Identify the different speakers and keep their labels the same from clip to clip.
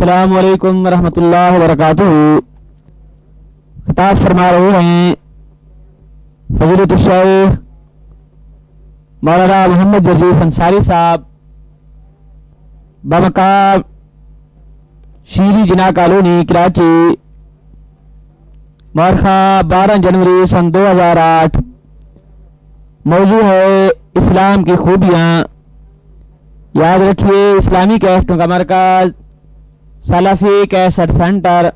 Speaker 1: السلام علیکم ورحمۃ اللہ وبرکاتہ۔ خطاب فرما رہے ہیں فضیلت الشیخ مولانا محمد جزیف انصاری صاحب، بمقام شیری جنا کالونی، کراچی۔ مورخہ بارہ جنوری سن دو ہزار آٹھ۔ موضوع ہے اسلام کی خوبیاں۔ یاد رکھیے، اسلامی کیسٹوں کا مرکز Salafi cassette centre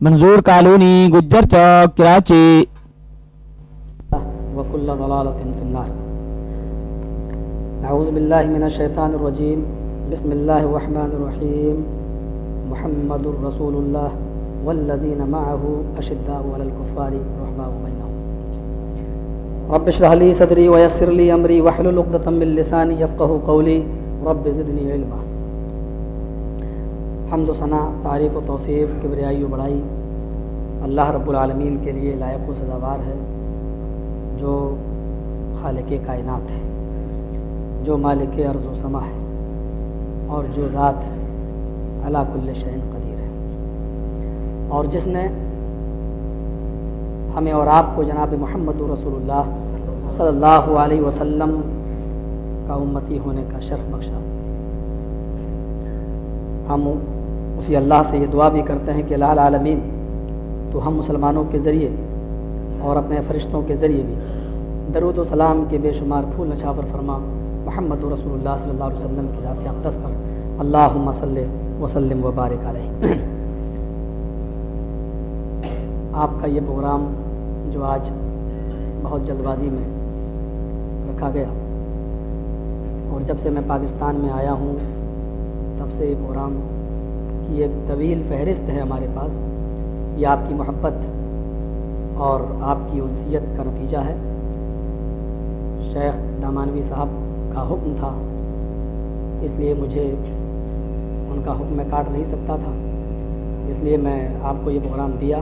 Speaker 1: Manzoor colony, Gujjar Chowk, Karachi.
Speaker 2: وكل ضلالة في النار۔ أعوذ بالله من الشيطان الرجيم بسم الله الرحمن الرحيم محمد رسول الله والذين معه أشداء على الكفار رحماء بينهم رب اشرح لي صدري ويسر لي أمري واحلل عقدة من لساني يفقهوا قولي رب زدني علما۔ حمد و ثنا تعریف و توصیف، کبریائی و بڑائی اللہ رب العالمین کے لیے لائق و سزاوار ہے، جو خالق کائنات ہے، جو مالک ارض و سما ہے اور جو ذات ہے اللہ کل شعین قدیر ہے۔ اور جس نے ہمیں اور آپ کو جناب محمد رسول اللہ صلی اللہ علیہ وسلم کا امتی ہونے کا شرف بخشا۔ ہم اسی اللہ سے یہ دعا بھی کرتے ہیں کہ لال عالمین تو ہم مسلمانوں کے ذریعے اور اپنے فرشتوں کے ذریعے بھی درود و سلام کے بے شمار پھول نشاور فرما محمد رسول اللہ صلی اللہ علیہ وسلم کی ذات اقدس پر اللہ مسلم وسلم و بارک علیہ۔ آپ کا یہ پروگرام جو آج بہت جلد بازی میں رکھا گیا اور جب سے میں پاکستان میں آیا ہوں تب سے یہ پروگرام کی ایک طویل فہرست ہے ہمارے پاس، یہ آپ کی محبت اور آپ کی انسیت کا نتیجہ ہے۔ شیخ دامانوی صاحب کا حکم تھا، اس لیے مجھے ان کا حکم میں کاٹ نہیں سکتا تھا۔ اس لیے میں آپ کو یہ پروگرام دیا،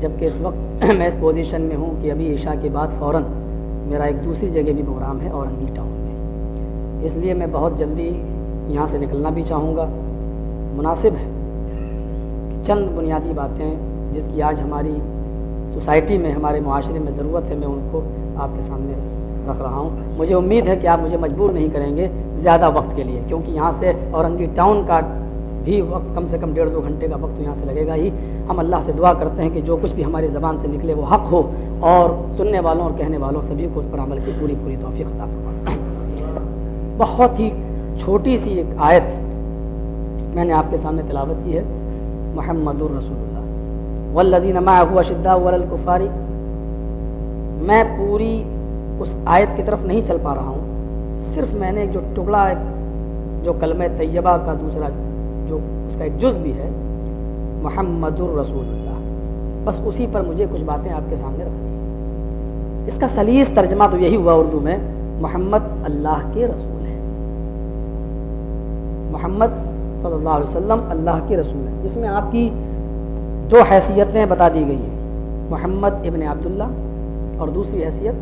Speaker 2: جبکہ اس وقت میں اس پوزیشن میں ہوں کہ ابھی عشاء کے بعد فوراً میرا ایک دوسری جگہ بھی پروگرام ہے، اورنگی ٹاؤن میں۔ اس لیے میں بہت جلدی یہاں سے نکلنا بھی چاہوں گا۔ مناسب ہے۔ چند بنیادی باتیں جس کی آج ہماری سوسائٹی میں، ہمارے معاشرے میں ضرورت ہے، میں ان کو آپ کے سامنے رکھ رہا ہوں۔ مجھے امید ہے کہ آپ مجھے مجبور نہیں کریں گے زیادہ وقت کے لیے، کیونکہ یہاں سے اورنگی ٹاؤن کا بھی وقت کم سے کم ڈیڑھ دو گھنٹے کا وقت یہاں سے لگے گا ہی۔ ہم اللہ سے دعا کرتے ہیں کہ جو کچھ بھی ہماری زبان سے نکلے وہ حق ہو، اور سننے والوں اور کہنے والوں سبھی کو اس پر عمل کی پوری پوری توفیق عطا فرما بہت ہی چھوٹی سی ایک آیت میں نے آپ کے سامنے تلاوت کی ہے۔ محمد الرسول اللہ۔ والذین معه اشداء علی الکفار۔ میں پوری اس آیت کی طرف نہیں چل پا رہا ہوں۔ صرف میں نے جو ٹکڑا جو کلمہ طیبہ کا دوسرا جو اس کا ایک جز بھی ہے، محمد الرسول اللہ۔ بس اسی پر مجھے کچھ باتیں آپ کے سامنے رکھنی اس کا سلیس ترجمہ تو یہی ہوا اردو میں، محمد اللہ کے رسول ہیں۔ محمد صلی اللہ علیہ وسلم، اللہ کے رسول ہیں۔ اس میں آپ کی دو حیثیتیں بتا دی گئی ہیں، محمد ابن عبداللہ اور دوسری حیثیت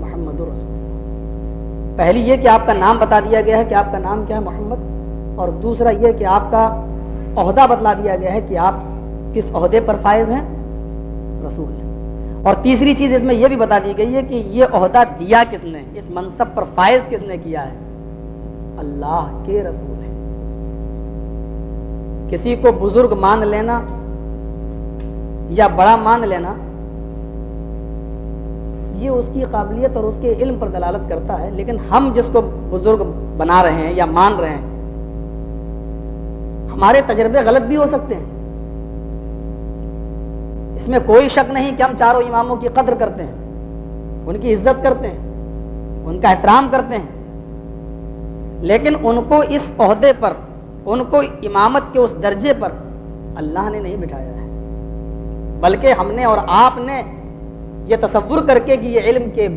Speaker 2: محمد الرسول۔ پہلی یہ کہ آپ کا نام بتا دیا گیا ہے کہ آپ کا نام کیا ہے محمد، اور دوسرا یہ کہ آپ کا عہدہ بتلا دیا گیا ہے کہ آپ کس عہدے پر فائز ہیں؟ رسول۔ ہیں اور تیسری چیز اس میں یہ بھی بتا دی گئی ہے کہ یہ عہدہ دیا کس نے، اس منصب پر فائز کس نے کیا ہے؟ اللہ کے رسول ہیں۔ کسی کو بزرگ مان لینا یا بڑا مان لینا، یہ اس کی قابلیت اور اس کے علم پر دلالت کرتا ہے۔ لیکن ہم جس کو بزرگ بنا رہے ہیں یا مان رہے ہیں، ہمارے تجربے غلط بھی ہو سکتے ہیں۔ اس میں کوئی شک نہیں کہ ہم چاروں اماموں کی قدر کرتے ہیں، ان کی عزت کرتے ہیں، ان کا احترام کرتے ہیں۔ لیکن ان کو اس عہدے پر ان کو امامت کے اس درجے پر اللہ نے نہیں بٹھایا ہے۔ بلکہ ہم نے اور آپ نے یہ تصور کر کے کہ یہ علم کے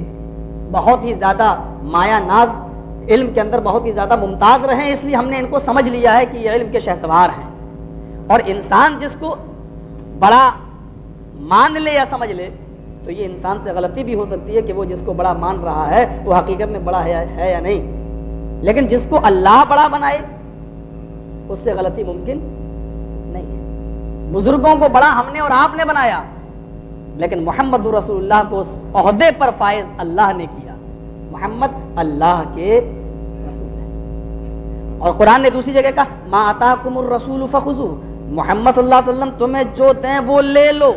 Speaker 2: بہت ہی زیادہ مایا ناز، علم کے اندر بہت ہی زیادہ ممتاز رہے اس لیے ہم نے ان کو سمجھ لیا ہے کہ یہ علم کے شہ سوار ہیں۔ اور انسان جس کو بڑا مان لے یا سمجھ لے، تو یہ انسان سے غلطی بھی ہو سکتی ہے کہ وہ جس کو بڑا مان رہا ہے، وہ حقیقت میں بڑا ہے یا نہیں۔ لیکن جس کو اللہ بڑا بنائے اس سے غلطی ممکن نہیں ہے۔ بزرگوں کو بڑا ہم نے اور آپ نے بنایا، لیکن محمد رسول اللہ کو اس عہدے پر فائز اللہ نے کیا۔ محمد اللہ کے رسول ہے اور قرآن نے دوسری جگہ کہا، ما آتاکم الرسول فخذو محمد صلی اللہ علیہ وسلم، تمہیں جو دیں وہ لے لو۔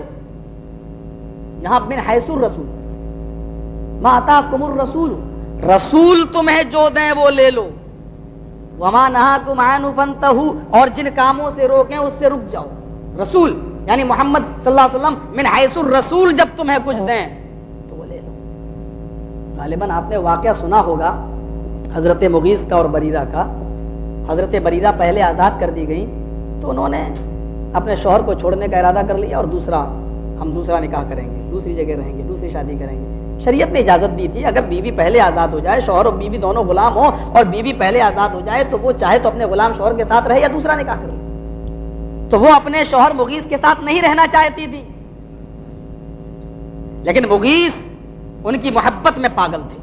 Speaker 2: یہاں بن حیث الرسول۔ ما آتاکم الرسول۔ رسول تمہیں جو دیں وہ لے لو۔ وما اور جن کاموں سے روکیں اس سے رک جاؤ۔ رسول یعنی محمد صلی اللہ علیہ وسلم، من حیث الرسول جب تمہیں کچھ دیں، تو وہ لے لو۔ غالباً آپ نے واقعہ سنا ہوگا حضرت مغیث کا اور بریرہ کا۔ حضرت بریرہ پہلے آزاد کر دی گئی تو انہوں نے اپنے شوہر کو چھوڑنے کا ارادہ کر لیا اور دوسرا، ہم دوسرا نکاح کریں گے، دوسری جگہ رہیں گے، دوسری شادی کریں گے۔ شریعت نے اجازت دی تھی، اگر بیوی پہلے آزاد ہو جائے، شوہر اور بیوی دونوں غلام ہو اور بیوی پہلے آزاد ہو جائے، تو وہ چاہے تو اپنے غلام شوہر کے ساتھ رہے یا دوسرا نکاح کر لے تو وہ اپنے شوہر مغیث کے ساتھ نہیں رہنا چاہتی تھی۔ لیکن مغیث ان کی محبت میں پاگل تھے،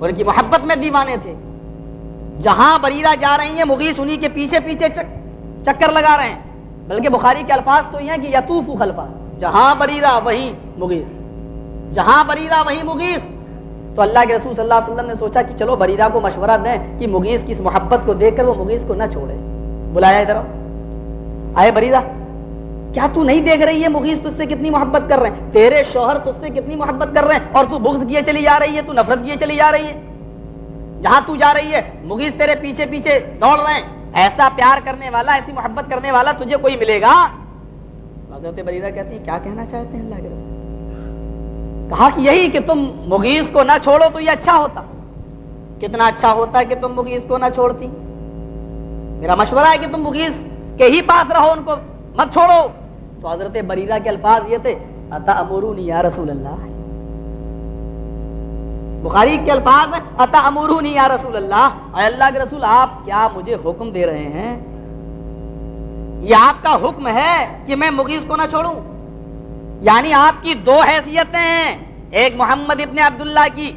Speaker 2: ان کی محبت میں دیوانے تھے۔ جہاں بریرہ جا رہی ہیں، مغیث انہی کے پیچھے پیچھے چکر لگا رہے ہیں۔ بلکہ بخاری کے الفاظ تو یہ ہیں کہ یتوف خلفا جہاں بریرہ وہی مغیث۔ جہاں بریرہ وہی مغیث۔ تو اللہ کے رسول صلی اللہ علیہ وسلم نے سوچا کہ چلو بریرہ کو مشورہ دیں کہ مغیث کی اس محبت کو دیکھ کر وہ مغیث کو نہ چھوڑے۔ بلایا ادھر آئے بریرہ، کیا تو نہیں دیکھ رہی ہے مغیث تجھ سے کتنی محبت کر رہے ہیں؟ تیرے شوہر تجھ سے کتنی محبت کر رہے ہیں؟ اور تو بغض کیے چلی جا رہی ہے، تو نفرت کیے چلی جا رہی ہے۔ جہاں تو جا رہی ہے، مغیث تیرے پیچھے پیچھے دوڑ رہے ہیں۔ ایسا پیار کرنے والا، ایسی محبت کرنے والا تجھے کوئی ملے گا؟ حضرت بریرہ کہتی ہیں، کیا کہنا چاہتے ہیں اللہ کے رسول؟ کہا کہ یہی کہ تم مغیث کو نہ چھوڑو تو یہ اچھا ہوتا۔ کتنا اچھا ہوتا کہ تم مغیث کو نہ چھوڑتی۔ میرا مشورہ ہے کہ تم مغیث کے ہی پاس رہو، ان کو مت چھوڑو۔ تو حضرت بریرہ کے الفاظ یہ تھے، اتا امرونی یا رسول اللہ بخاری کے الفاظ ہیں، اتا امرونی یا رسول اللہ اے اللہ کے رسول، آپ کیا مجھے حکم دے رہے ہیں؟ یہ آپ کا حکم ہے کہ میں مغیث کو نہ چھوڑوں۔ یعنی آپ کی دو حیثیتیں ہیں، ایک محمد ابن عبداللہ کی،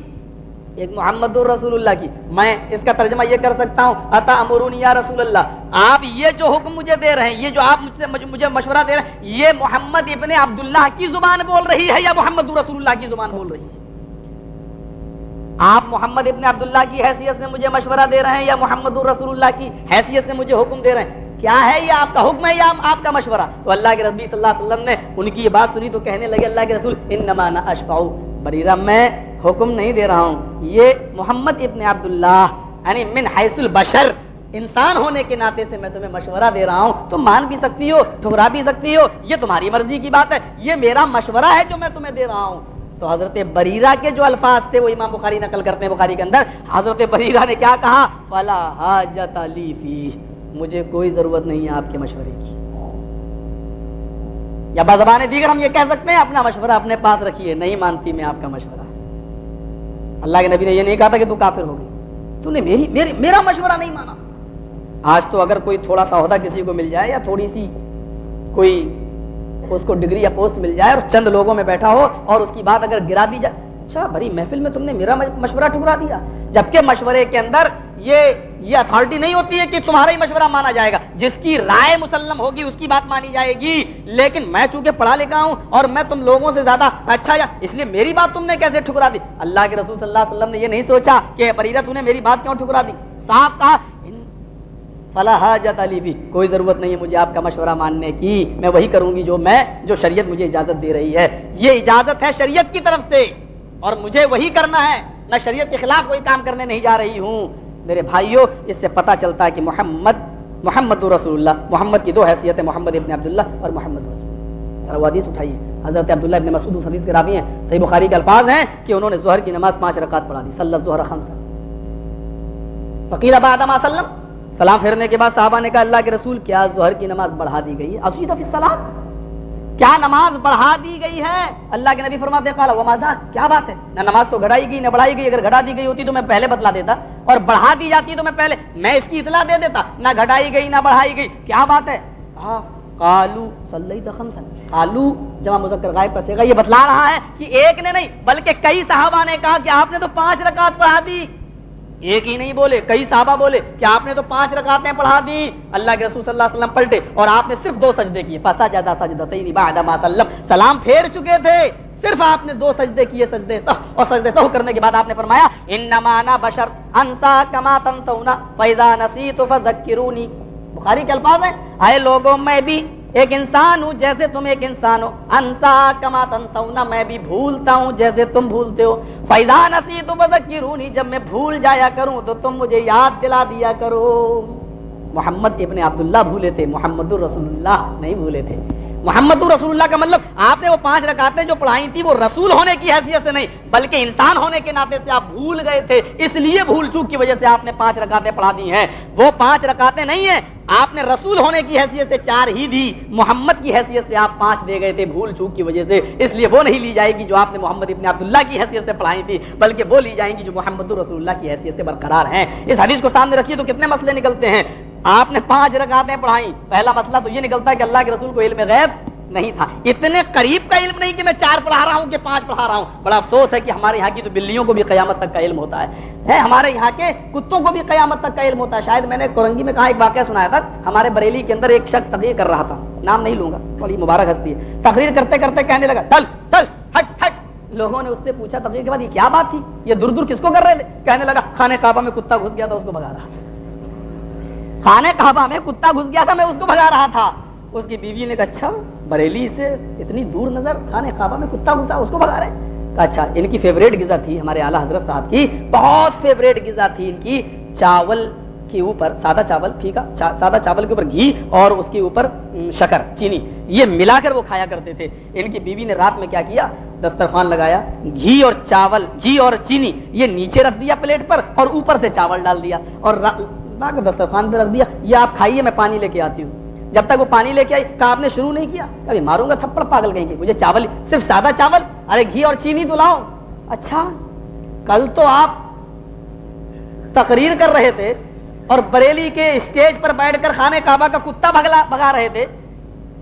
Speaker 2: ایک محمد الرسول اللہ کی۔ میں اس کا ترجمہ یہ کر سکتا ہوں عطا امرون یا رسول اللہ۔ آپ یہ جو حکم مجھے دے رہے ہیں، یہ جو آپ مجھ سے مجھے مشورہ دے رہے ہیں، یہ محمد ابن عبداللہ کی زبان بول رہی ہے یا محمد رسول اللہ کی زبان بول رہی ہے؟ آپ محمد ابن عبداللہ کی حیثیت سے مجھے مشورہ دے رہے ہیں یا محمد الرسول اللہ کی حیثیت سے مجھے حکم دے رہے ہیں؟ کیا ہے یہ آپ کا حکم ہے یا آپ کا مشورہ؟ تو اللہ کے ربی صلی اللہ علیہ وسلم نے ان کی یہ بات سنی تو کہنے لگے اللہ کے رسول ان نمانا اشفاؤ۔ بریرہ میں حکم نہیں دے رہا ہوں۔ یہ محمد ابن عبداللہ یعنی من حیث البشر، انسان ہونے کے ناطے سے میں تمہیں مشورہ دے رہا ہوں۔ تم مان بھی سکتی ہو ٹھکرا بھی سکتی ہو۔ یہ تمہاری مرضی کی بات ہے۔ یہ میرا مشورہ ہے جو میں تمہیں دے رہا ہوں۔ تو حضرت بریرہ کے جو الفاظ تھے، وہ امام بخاری نقل کرتے ہیں بخاری کے اندر۔ حضرت بریرہ نے کیا کہا؟ فلا حاجت لی فی مجھے کوئی ضرورت نہیں ہے آپ کے مشورے کی۔ یا بزبان دیگر ہم یہ کہہ سکتے ہیں، اپنا مشورہ اپنے پاس رکھیے، نہیں مانتی میں آپ کا مشورہ۔ اللہ کے نبی نے یہ نہیں کہا تھا کہ تو کافر ہو گئی تو نے میری میری میرا مشورہ نہیں مانا۔ آج تو اگر کوئی تھوڑا سا عہدہ کسی کو مل جائے یا تھوڑی سی کوئی اس کو ڈگری یا پوسٹ مل جائے اور چند لوگوں میں بیٹھا ہو اور اس کی بات اگر گرا دی جائے اچھا بھری محفل میں تم نے میرا مشورہ ٹھکرا دیا۔ جبکہ مشورے کے اندر یہ یہ اتھارٹی نہیں ہوتی ہے کہ تمہارا ہی مشورہ مانا جائے گا۔ جس کی رائے مسلم ہوگی، اس کی بات مانی جائے گی۔ لیکن میں چونکہ پڑھا لکھا ہوں اور میں تم لوگوں سے زیادہ اچھا یا اس لیے میری بات تم نے کیسے ٹھکرا دی؟ اللہ کے رسول صلی اللہ علیہ وسلم نے یہ نہیں سوچا کہ پریرا تم نے میری بات کیوں ٹھکرا دی؟ صاحب کہا فلاح حاجت علی بھی کوئی ضرورت نہیں ہے مجھے آپ کا مشورہ ماننے کی۔ میں وہی کروں گی جو میں جو شریعت مجھے اجازت دے رہی ہے۔ یہ اجازت ہے شریعت کی طرف سے۔ اور مجھے وہی کرنا ہے۔ میں شریعت کے خلاف کوئی کام کرنے نہیں جا رہی ہوں۔ میرے بھائیوں، اس سے پتہ چلتا ہے کہ محمد محمد رسول اللہ محمد کی دو حیثیت ہے محمد ابن عبداللہ اور محمد رسول اللہ۔ حدیث اٹھائیے۔ حضرت عبداللہ ابن مسعود حدیث کے راوی ہیں۔ صحیح بخاری کے الفاظ ہیں کہ انہوں نے ظہر کی نماز پانچ رکعت پڑھا دی۔ صلی اللہ ظہر خمسہ۔ فقیر بعد ما سلم۔ سلام پھیرنے کے بعد صحابہ نے کہا، اللہ کے رسول، کیا ظہر کی نماز بڑھا دی گئی ہے؟ اصید فی الصلاۃ کیا نماز بڑھا دی گئی ہے؟ اللہ کے نبی فرماتے قال وما کیا بات ہے؟ نہ نماز تو گھڑائی گئی، نہ بڑھائی گئی، اگر گھڑا دی گئی ہوتی تو میں پہلے بتلا دیتا اور بڑھا دی جاتی تو میں پہلے، میں اس کی اطلاع دے دیتا، نہ گھڑائی گئی، نہ بڑھائی گئی۔ کیا بات ہے؟ کالو صلی کالو جمع مذکر غائب کا سیگا یہ بتلا رہا ہے کہ ایک نے نہیں، بلکہ کئی صحابہ نے کہا کہ آپ نے تو پانچ رکعت پڑھا دی۔ ایک ہی نہیں بولے، کئی صحابہ بولے کہ آپ نے تو پانچ رکعتیں پڑھا دی اللہ کے رسول صلی اللہ علیہ وسلم پلٹے اور آپ نے صرف دو سجدے کیے۔ فسا جادا سجدتین بعد ما سلم۔ سلام پھیر چکے تھے۔ صرف آپ نے دو سجدے کیے، سجدے سہ اور سجدے سہ کرنے کے بعد آپ نے فرمایا انما انا بشر انسا کما تنسون فاذا نسیت فذکرونی بخاری کے الفاظ ہیں۔ آئے لوگوں میں بھی ایک انسان ہوں جیسے تم ایک انسان ہو۔ انسا کما تنسونا میں بھی بھولتا ہوں جیسے تم بھولتے ہو۔ فیضان اسی تو بذکرونی جب میں بھول جایا کروں تو تم مجھے یاد دلا دیا کرو۔ محمد ابن عبداللہ بھولے تھے، محمد الرسول اللہ نہیں بھولے تھے۔ محمد رسول اللہ کا مطلب آپ نے وہ پانچ رکعتیں جو پڑھائی تھی وہ رسول ہونے کی حیثیت سے نہیں، بلکہ انسان ہونے کے ناطے سے آپ بھول گئے تھے۔ اس لیے بھول چوک کی وجہ سے آپ نے پانچ رکعتیں پڑھا دی ہیں۔ وہ پانچ رکعتیں نہیں ہیں آپ نے رسول ہونے کی حیثیت سے چار ہی دی، محمد کی حیثیت سے آپ پانچ دے گئے تھے بھول چوک کی وجہ سے، اس لیے وہ نہیں لی جائے گی جو آپ نے محمد ابن عبداللہ کی حیثیت سے پڑھائی تھی، بلکہ وہ لی جائیں گی جو محمد رسول اللہ کی حیثیت سے برقرار ہیں۔ اس حدیث کو سامنے رکھیے تو کتنے مسئلے نکلتے ہیں۔ آپ نے پانچ رکعتیں پڑھائی پہلا مسئلہ تو یہ نکلتا ہے کہ اللہ کے رسول کو علم غیب نہیں تھا۔ اتنے قریب کا علم نہیں کہ میں چار پڑھا رہا ہوں کہ پانچ پڑھا رہا ہوں۔ بڑا افسوس ہے کہ ہمارے یہاں کی تو بلیوں کو بھی قیامت تک کا علم ہوتا ہے۔ ہمارے یہاں کے کتوں کو بھی قیامت تک کا علم ہوتا ہے۔ شاید میں نے کورنگی میں کہا، ایک واقعہ سنایا تھا۔ ہمارے بریلی کے اندر ایک شخص تقریر کر رہا تھا۔ نام نہیں لوں گا، بڑی مبارک ہستی ہے۔ تقریر کرتے کرتے کہنے لگا، چل چل، ہٹ ہٹ۔ لوگوں نے اس سے پوچھا، تقریر کے بعد یہ کیا بات تھی؟ یہ دور دور کس کو کر رہے تھے؟ کہنے لگا خانے کعبہ میں کتا گھس گیا تھا، اس کو بگا رہا خانے کعبہ میں کتا گھس گیا تھا، میں اس کو بگا رہا تھا۔ اس کی بیوی نے کہا اچھا بریلی سے اتنی دور نظر خانے خوابہ میں کتا گھسا، اس کو بھگا رہے اچھا ان کی فیوریٹ غذا تھی ہمارے اعلیٰ حضرت صاحب کی۔ بہت فیوریٹ غذا تھی ان کی۔ چاول کے اوپر، سادہ چاول پھیکا سادہ چاول کے اوپر گھی اور اس کے اوپر شکر، چینی۔ یہ ملا کر وہ کھایا کرتے تھے۔ ان کی بیوی نے رات میں کیا کیا؟ دسترخوان لگایا، گھی اور چاول، گھی اور چینی۔ یہ نیچے رکھ دیا پلیٹ پر اور اوپر سے چاول ڈال دیا اور دسترخوان پہ رکھ دیا۔ یہ آپ کھائیے، میں پانی لے کے آتی ہوں۔ جب تک وہ پانی لے کے آئی، کہا آپ نے شروع نہیں کیا؟ کبھی ماروں گا، تھپڑ پاگل کہیں گے مجھے چاول، صرف سادہ چاول، ارے گھی اور چینی تو لاؤ۔ اچھا کل تو آپ تقریر کر رہے تھے اور بریلی کے اسٹیج پر بیٹھ کر خانے کعبہ کا کتا بھگلا، بھگا رہے تھے۔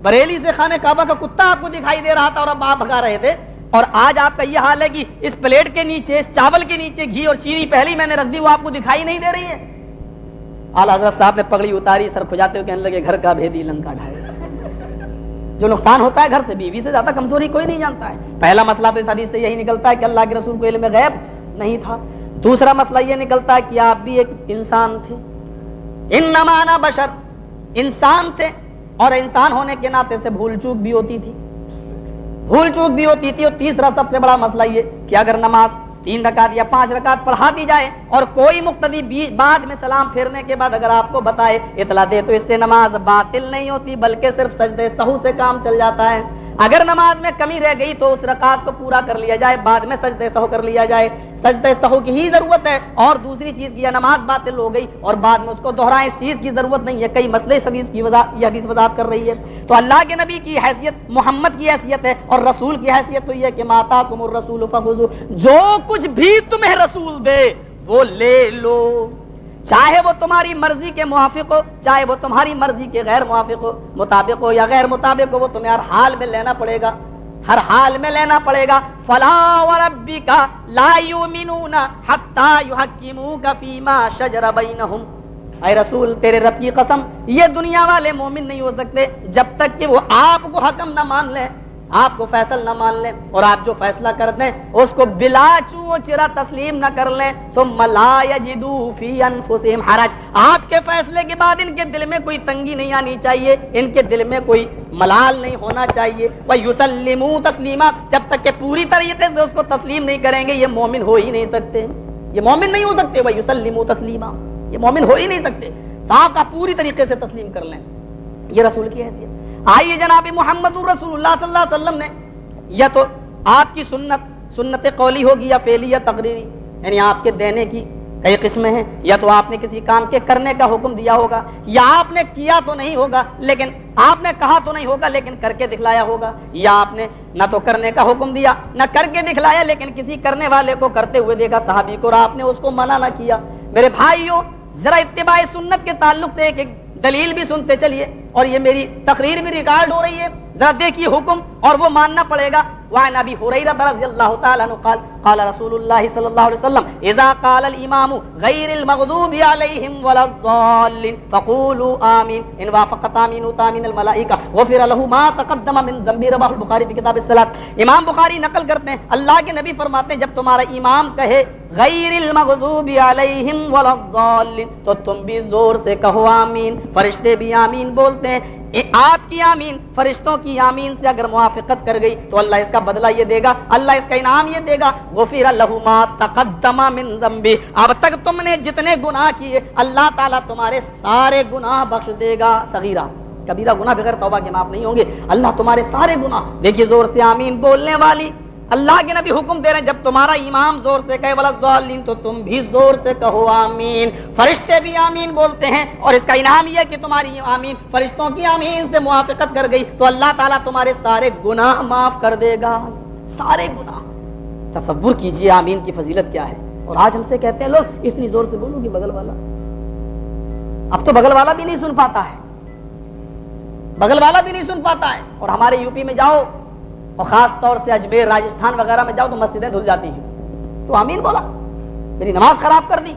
Speaker 2: بریلی سے خانے کعبہ کا کتا آپ کو دکھائی دے رہا تھا اور اب آپ بھگا رہے تھے۔ اور آج آپ کا یہ حال ہے کہ اس پلیٹ کے نیچے، اس چاول کے نیچے گھی اور چینی پہلی میں نے رکھ دی، وہ آپ کو دکھائی نہیں دے رہی ہے۔ اعلیٰ حضرت صاحب نے پگڑی اتاری، سر کھجاتے ہوئے کہنے لگے، گھر کا بھیدی لنکا ڈھائے۔ جو نقصان ہوتا ہے گھر سے، بیوی سے زیادہ کمزوری کوئی نہیں جانتا ہے۔ پہلا مسئلہ تو اس حدیث سے یہی نکلتا ہے کہ اللہ کے رسول کو علم غیب نہیں تھا۔ دوسرا مسئلہ یہ نکلتا ہے کہ آپ بھی ایک انسان تھے۔ ان نمانا بشر۔ انسان تھے اور انسان ہونے کے ناطے سے بھول چوک بھی ہوتی تھی۔ بھول چوک بھی ہوتی تھی اور تیسرا سب سے بڑا مسئلہ یہ کہ اگر نماز تین رکعت یا پانچ رکعت پڑھا دی جائے اور کوئی مقتدی بعد میں سلام پھیرنے کے بعد اگر آپ کو بتائے اطلاع دے تو اس سے نماز باطل نہیں ہوتی بلکہ صرف سجدے سہو سے کام چل جاتا ہے۔ اگر نماز میں کمی رہ گئی تو اس رکعت کو پورا کر لیا جائے، بعد میں سجدے سہو کر لیا جائے۔ سجدے سہو کی ہی ضرورت ہے۔ اور دوسری چیز کی نماز باطل ہو گئی اور بعد میں اس کو دوہرائیں اس چیز کی ضرورت نہیں ہے۔ کئی مسئلے حدیث کی یہ حدیث وضاحت کر رہی ہے۔ تو اللہ کے نبی کی حیثیت، محمد کی حیثیت ہے اور رسول کی حیثیت تو یہ کہ ماتا کم الرسول جو کچھ بھی تمہیں رسول دے، وہ لے لو۔ چاہے وہ تمہاری مرضی کے موافق ہو، چاہے وہ تمہاری مرضی کے غیر موافق ہو، مطابق ہو یا غیر مطابق ہو، وہ تمہیں ہر حال میں لینا پڑے گا۔ ہر حال میں لینا پڑے گا۔ فلا وربی کا لا یؤمنون حتا یحکموک فیما شجر بینہم اے رسول، تیرے رب کی قسم، یہ دنیا والے مومن نہیں ہو سکتے جب تک کہ وہ آپ کو حکم نہ مان لیں۔ آپ کو فیصل نہ مان لیں اور آپ جو فیصلہ کر دیں، اس کو بلا چو چرا تسلیم نہ کر لیں۔ ثم لا یجدو فی انفسهم حرج۔ آپ کے فیصلے کے بعد ان کے دل میں کوئی تنگی نہیں آنی چاہیے، ان کے دل میں کوئی ملال نہیں ہونا چاہیے۔ وہ یسلمو تسلیما جب تک کہ پوری طریقے سے اس کو تسلیم نہیں کریں گے، یہ مومن ہو ہی نہیں سکتے۔ یہ مومن نہیں ہو سکتے۔ وہ یسلمو تسلیما یہ مومن ہو ہی نہیں سکتے۔ صاحب کا پوری طریقے سے تسلیم کر لیں۔ یہ رسول کی حیثیت۔ آئیے جناب محمد الرسول اللہ صلی اللہ علیہ وسلم نے، یا تو آپ کی سنت سنت قولی ہوگی یا فیلی یا تقریری یعنی آپ کے دینے کی کئی قسمیں ہیں، یا تو آپ نے کسی کام کے کرنے کا حکم دیا ہوگا، یا آپ نے کیا تو نہیں ہوگا، لیکن آپ نے کہا تو نہیں ہوگا، لیکن کر کے دکھلایا ہوگا، یا آپ نے نہ تو کرنے کا حکم دیا، نہ کر کے دکھلایا، لیکن کسی کرنے والے کو کرتے ہوئے دیکھا صحابی کو اور آپ نے اس کو منع نہ کیا۔ میرے بھائیوں، ذرا اتباع سنت کے تعلق سے ایک ایک دلیل بھی سنتے چلیے اور یہ میری تقریر بھی ریکارڈ ہو رہی ہے۔ ذرا دیکھیے حکم اور وہ ماننا پڑے گا۔ وعن ابي هريره رضي الله تعالى عنه قال قال رسول الله صلى الله عليه وسلم اذا قال الامام غير المغضوب عليهم ولا الضالين فقولوا امين ان وافقت امين تامين الملائكه غفر له ما تقدم من ذنب. رواه البخاري في كتاب الصلاه امام بخاری نقل کرتے ہیں، اللہ کے نبی فرماتے ہیں، جب تمہارا امام کہے، غیر المغضوب علیہم ولا الضالین تو تم بھی زور سے کہو آمین، فرشتے بھی آمین بولتے ہیں آپ کی آمین، فرشتوں کی آمین سے اگر موافقت کر گئی تو اللہ اس کا بدلہ یہ دے گا، اللہ اس کا انعام یہ دے گا، غفیر ما تقدم من ذنبی۔ اب تک تم نے جتنے گناہ کیے، اللہ تعالیٰ تمہارے سارے گناہ بخش دے گا، صغیرہ۔ کبیرہ گناہ بغیر توبہ کے معاف نہیں ہوں گے، اللہ تمہارے سارے گناہ۔ دیکھیے زور سے آمین بولنے والی۔ اللہ کے نبی حکم دے رہے ہیں، جب تمہارا امام زور سے کہے والا تو تم بھی زور سے کہو آمین۔ فرشتے بھی آمین بولتے ہیں، اور اس کا انعام یہ کہ تمہاری آمین فرشتوں کی آمین سے موافقت کر گئی، تو اللہ تعالیٰ تمہارے سارے گناہ معاف کر دے گا۔ سارے گناہ۔ تصور کیجیے آمین کی فضیلت کیا ہے۔ اور آج ہم سے کہتے ہیں، لوگ اتنی زور سے بولو گی بغل والا۔ اب تو بغل والا بھی نہیں سن پاتا ہے۔ بغل والا بھی نہیں سن پاتا ہے۔ اور ہمارے یو پی میں جاؤ اور خاص طور سے اجمیر، راجستھان وغیرہ میں جاؤ تو مسجدیں دھل جاتی ہیں۔ تو امین بولا، میری نماز خراب کر دی۔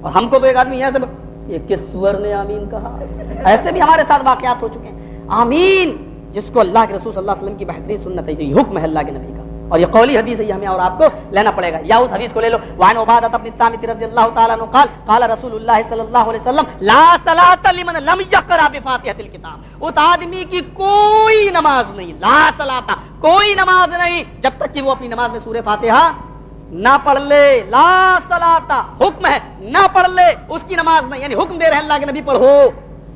Speaker 2: اور ہم کو تو ایک آدمی یہاں سے یہ کس سور نے آمین کہا؟ ایسے بھی ہمارے ساتھ واقعات ہو چکے ہیں۔ آمین جس کو اللہ کے رسول صلی اللہ علیہ وسلم کی بہترین سنت ہے یہ حکم ہے اللہ کے نبی کا۔ اور یہ قولی حدیث ہے، یہ ہمیں اور آپ کو لینا پڑے گا۔ یا اس حدیث کو لے لو۔ وعن عبادت ابن السامت رضی اللہ تعالیٰ عنہ قال قال رسول اللہ صلی اللہ علیہ وسلم، لا صلاة لمن لم یقرا بفاتحة الكتاب۔ اس آدمی کی کوئی نماز نہیں، لا صلاة کوئی نماز نہیں، جب تک کہ وہ اپنی نماز میں سورہ فاتحہ نہ پڑھ لے۔ لا صلاة حکم ہے نہ پڑھ لے، اس کی نماز نہیں یعنی حکم دے رہے ہیں، اللہ کے نبی پڑھو۔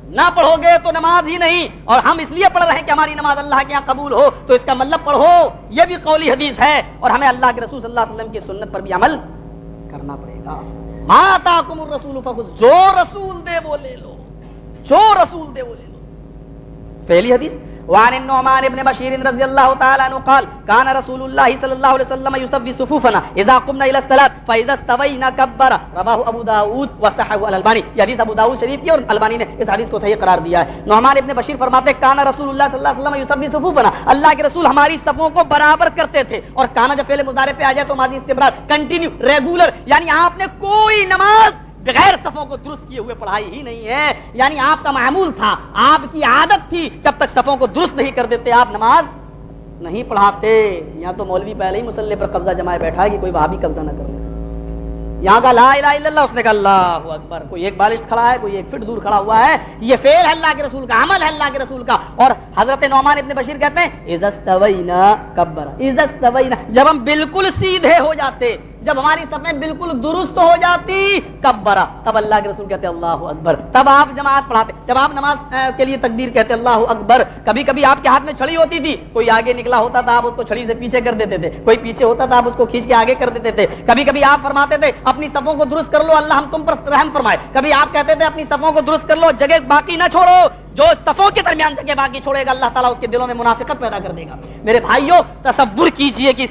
Speaker 2: نہ پڑھو گے تو نماز ہی نہیں، اور ہم اس لیے پڑھ رہے ہیں کہ ہماری نماز اللہ کے یہاں قبول ہو، تو اس کا مطلب پڑھو، یہ بھی قولی حدیث ہے، اور ہمیں اللہ کے رسول صلی اللہ علیہ وسلم کی سنت پر بھی عمل کرنا پڑے گا۔ ماتا کم رسول فخذ، جو رسول دے وہ لے لو، جو رسول دے وہ لے لو۔ پہلی حدیث؟ وعن النعمان ابن بشير رضي الله تعالى عنه قال، كان رسول الله صلى الله عليه وسلم يسوي صفوفنا. اذا قمنا الى الصلاه فاذا استوينا كبر. رواه ابو داؤد وصححه الالباني یہ حدیث ابو داؤد شریف کی اور البانی نے اس حدیث کو صحیح قرار دیا ہے. نعمان ابن بشیر فرماتے ہیں کان رسول اللہ صلی اللہ علیہ وسلم يسوي صفوفنا. اللہ کے رسول ہماری صفوں کو برابر کرتے تھے. اور کانا جب فعل مضارع پہ آ جائے تو ماضی استمرار. کنٹینیو ریگولر یعنی آپ نے کوئی نماز بغیر صفوں کو درست کیے ہوئے پڑھائی ہی نہیں ہے۔ یعنی آپ کا معمول تھا، آپ کی عادت تھی۔ جب تک صفوں کو درست نہیں کر دیتے، آپ نماز نہیں پڑھاتے۔ یا تو مولوی پہلے ہی مسلح پر قبضہ جمائے بیٹھا ہے کہ کوئی وہاں بھی قبضہ نہ کرے۔ یہاں کا لا الہ الا اللہ، اس نے کہا اللہ اکبر۔ کوئی ایک بالش کھڑا ہے، کوئی ایک فٹ دور کھڑا ہوا ہے۔ یہ فعل ہے اللہ کے رسول کا، عمل ہے اللہ کے رسول کا۔ اور حضرت نعمان ابن بشیر کہتے ہیں ازستوینا کبر ازستوینا جب ہم بالکل سیدھے ہو جاتے جب ہماری سب بالکل درست ہو جاتی کب برا تب اللہ کے رسول کہتے، اللہ اکبر۔ تب آپ جماعت پڑھاتے، جب آپ نماز کے لیے تقدیر کہتے، اللہ اکبر۔ کبھی کبھی آپ کے ہاتھ میں چھڑی ہوتی تھی، کوئی آگے نکلا ہوتا تھا، آپ اس کو چھڑی سے پیچھے کر دیتے تھے، کوئی پیچھے ہوتا تھا، آپ اس کو کھینچ کے آگے کر دیتے تھے۔ کبھی کبھی آپ فرماتے تھے، اپنی صفوں کو درست کر لو، اللہ ہم تم پر رحم فرمائے۔ کبھی آپ کہتے تھے، اپنی صفوں کو درست کر لو، جگہ باقی نہ چھوڑو، جو صفوں کے درمیان جگہ باقی چھوڑے گا، اللہ تعالیٰ اس کے دلوں میں منافقت پیدا کر دے گا۔ میرے بھائیوں تصور کیجیے کہ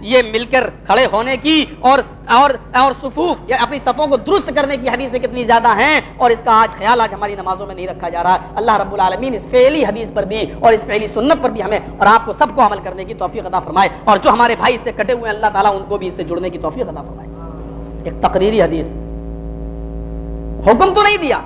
Speaker 2: یہ مل کر کھڑے ہونے کی اور اور اور صفوف یا اپنی صفوں کو درست کرنے کی حدیثیں کتنی زیادہ ہیں اور اس کا آج خیال آج ہماری نمازوں میں نہیں رکھا جا رہا۔ اللہ رب العالمین اس فعلی حدیث پر بھی اور اس فعلی سنت پر بھی ہمیں اور آپ کو سب کو عمل کرنے کی توفیق عطا فرمائے اور جو ہمارے بھائی اس سے کٹے ہوئے ہیں، اللہ تعالیٰ ان کو بھی اس سے جڑنے کی توفیق عطا فرمائے۔ ایک تقریری حدیث۔ حکم تو نہیں دیا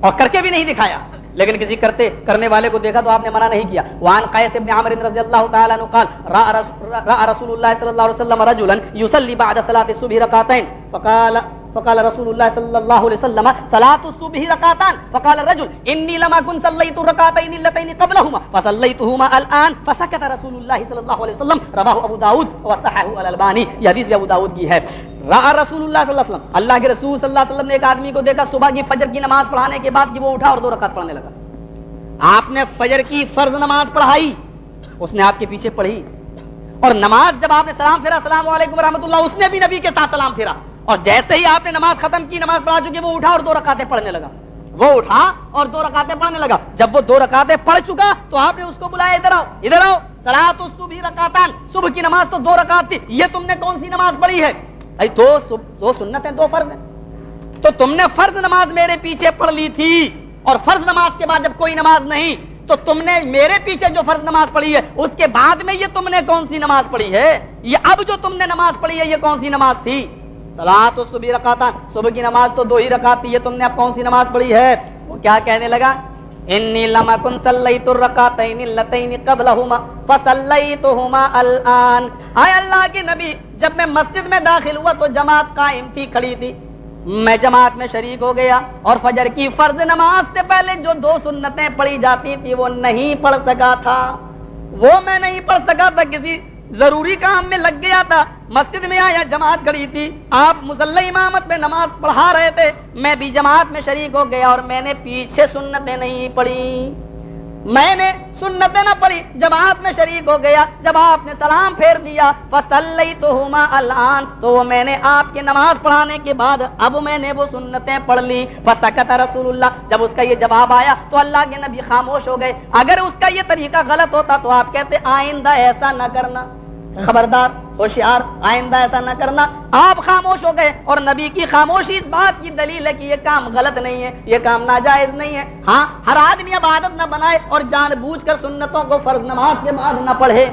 Speaker 2: اور کر کے بھی نہیں دکھایا۔ لیکن کسی کرتے کرنے والے کو دیکھا تو آپ نے منع نہیں کیا۔ وان قیس ابن عمر رضی اللہ تعالی عنہ قال، را رسول اللہ صلی اللہ علیہ وسلم رجلا يصلي بعد صلاه الصبح ركعتين فقال فقال رسول الله صلى الله عليه وسلم صلاه الصبح ركعتان فقال الرجل اني لم اكن صليت ركعتين اللتين قبلهما. فصليتهما الان فسكت رسول الله صلى الله عليه وسلم. رواه ابو داود وصححه الالباني یہ حدیث بھی ابو داؤد کی ہے. را رسول اللہ صلی اللہ علیہ وسلم. اللہ کے رسول صلی اللہ علیہ وسلم نے ایک آدمی کو دیکھا، صبح کی فجر کی نماز پڑھانے کے بعد کہ وہ اٹھا اور دو رکعت پڑھنے لگا۔ آپ نے فجر کی فرض نماز پڑھائی، اس نے آپ کے پیچھے پڑھی۔ اور نماز جب آپ نے سلام پھیرا السلام علیکم رحمۃ اللہ، اس نے بھی نبی کے ساتھ سلام پھیرا۔ اور جیسے ہی آپ نے نماز ختم کی، نماز پڑھا چکی وہ اٹھا اور دو رکعتیں پڑھنے لگا۔ وہ اٹھا اور دو رکعتیں پڑھنے لگا۔ جب وہ دو رکعتیں پڑھ چکا، تو آپ نے اس کو بلایا، ادھر آؤ ادھر آؤ۔ سلا تو صبح رکاتان صبح کی نماز تو دو رکعت تھی۔ یہ تم نے کون سی نماز پڑھی ہے؟ دو دو سنت ہیں دو فرض ہیں۔ تو تم نے فرض نماز میرے پیچھے پڑھ لی تھی۔ اور فرض نماز کے بعد جب کوئی نماز نہیں تو تم نے میرے پیچھے جو فرض نماز پڑھی ہے، اس کے بعد میں یہ تم نے کون سی نماز پڑھی ہے؟ یہ اب جو تم نے نماز پڑھی ہے، یہ کون سی نماز تھی؟ سلا تو صبح رکھا تھا صبح کی نماز تو دو ہی رکھا تھی، یہ تم نے اب کون سی نماز پڑھی ہے؟ وہ کیا کہنے لگا؟ انی لما کن صلیت الرکعتین اللتین قبلہما فصلیتہما الان. آئے اللہ کے نبی، جب میں مسجد میں داخل ہوا تو جماعت قائم تھی، کھڑی تھی۔ میں جماعت میں شریک ہو گیا اور فجر کی فرض نماز سے پہلے جو دو سنتیں پڑھی جاتی تھی وہ نہیں پڑھ سکا تھا۔ وہ میں نہیں پڑھ سکا تھا، کسی ضروری کام میں لگ گیا تھا۔ مسجد میں آیا، جماعت کھڑی تھی۔ آپ مسلح امامت میں نماز پڑھا رہے تھے۔ میں بھی جماعت میں شریک ہو گیا اور میں نے پیچھے سنتیں نہیں پڑھی۔ میں نے سنتیں نہ پڑھی جماعت میں شریک ہو گیا، جب آپ نے سلام پھیر دیا فصلی تو ہما الان تو میں نے آپ کی نماز پڑھانے کے بعد اب میں نے وہ سنتیں پڑھ لی۔ فسکت رسول اللہ جب اس کا یہ جواب آیا، تو اللہ کے نبی خاموش ہو گئے۔ اگر اس کا یہ طریقہ غلط ہوتا تو آپ کہتے، آئندہ ایسا نہ کرنا۔ خبردار، ہوشیار، آئندہ ایسا نہ کرنا۔ آپ خاموش ہو گئے اور نبی کی خاموشی اس بات کی دلیل ہے کہ یہ کام غلط نہیں ہے، یہ کام ناجائز نہیں ہے۔ ہاں ہر آدمی عبادت نہ بنائے اور جان بوجھ کر سنتوں کو فرض نماز کے بعد نہ پڑھے۔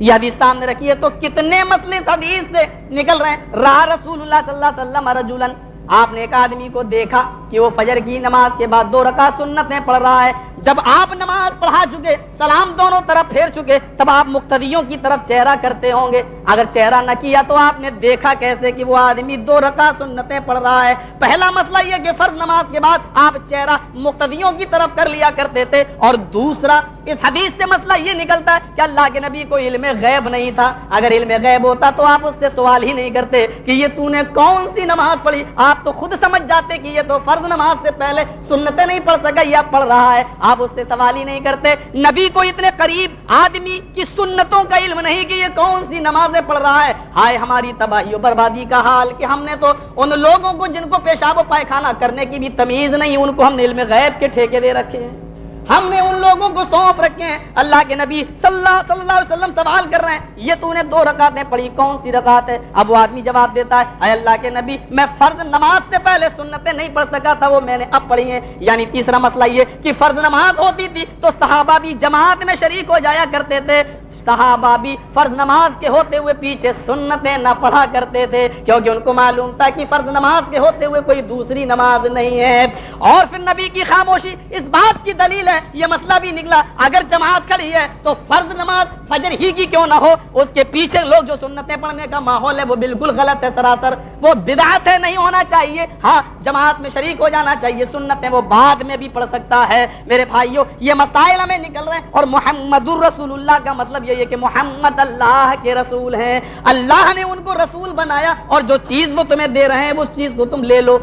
Speaker 2: یہ حدیث سامنے رکھی ہے تو کتنے مسئلے حدیث سے نکل رہے ہیں۔ را رسول اللہ صلی اللہ علیہ وسلم رجولن آپ نے ایک آدمی کو دیکھا کہ وہ فجر کی نماز کے بعد دو رکعت سنتیں پڑھ رہا ہے۔ جب آپ نماز پڑھا چکے، سلام دونوں طرف پھیر چکے، تب آپ مقتدیوں کی طرف چہرہ کرتے ہوں گے۔ اگر چہرہ نہ کیا تو آپ نے دیکھا کیسے کہ وہ آدمی دو رکا سنتیں پڑھ رہا ہے۔ پہلا مسئلہ یہ کہ فرض نماز کے بعد آپ چہرہ مقتدیوں کی طرف کر لیا کرتے تھے۔ اور دوسرا، اس حدیث سے مسئلہ یہ نکلتا ہے کہ اللہ کے نبی کو علم غیب نہیں تھا۔ اگر علم غیب ہوتا تو آپ اس سے سوال ہی نہیں کرتے کہ یہ تو نے کون سی نماز پڑھی؟ آپ تو خود سمجھ جاتے کہ یہ تو فرض نماز سے پہلے سنتیں نہیں پڑھ سکا یا پڑھ رہا ہے، آپ اس سے سوال ہی نہیں کرتے۔ نبی کو اتنے قریب آدمی کی سنتوں کا علم نہیں کہ یہ کون سی نمازیں پڑھ رہا ہے۔ ہائے، ہماری تباہی و بربادی کا حال کہ ہم نے تو ان لوگوں کو جن کو پیشاب و پائخانہ کرنے کی بھی تمیز نہیں، ان کو ہم نے علم غیب کے ٹھیکے دے رکھے ہیں۔ ہم نے ان لوگوں کو سونپ رکھے ہیں۔ اللہ کے نبی صلی اللہ صلی اللہ علیہ وسلم سوال کر رہے ہیں۔ یہ تو نے دو رکعتیں پڑھی۔ کون سی رکعت ہے؟ اب وہ آدمی جواب دیتا ہے، اے اللہ کے نبی، میں فرض نماز سے پہلے سنتیں نہیں پڑھ سکا تھا، وہ میں نے اب پڑھی ہیں۔ یعنی تیسرا مسئلہ یہ کہ فرض نماز ہوتی تھی تو صحابہ بھی جماعت میں شریک ہو جایا کرتے تھے۔ صحابہ بھی فرض نماز کے ہوتے ہوئے پیچھے سنتیں نہ پڑھا کرتے تھے، کیونکہ ان کو معلوم تھا کہ فرض نماز کے ہوتے ہوئے کوئی دوسری نماز نہیں ہے۔ اور پھر نبی کی خاموشی، اس بات کی دلیل ہے یہ مسئلہ بھی نکلا۔ اگر جماعت کھڑی ہے تو فرض نماز فجر ہی کی کیوں نہ ہو؟ اس کے پیچھے لوگ جو سنتیں پڑھنے کا ماحول ہے، وہ بالکل غلط ہے سراسر۔ وہ بدعت ہے، نہیں ہونا چاہیے۔ ہاں جماعت میں شریک ہو جانا چاہیے، سنتیں وہ بعد میں بھی پڑھ سکتا ہے۔ میرے بھائیوں، یہ مسائل ہمیں نکل رہے ہیں۔ اور محمد الرسول اللہ کا مطلب یہ ہے کہ محمد اللہ کے رسول ہیں۔ اللہ نے ان کو رسول بنایا اور جو چیز وہ تمہیں دے رہے ہیں، وہ چیز کو تم لے لو۔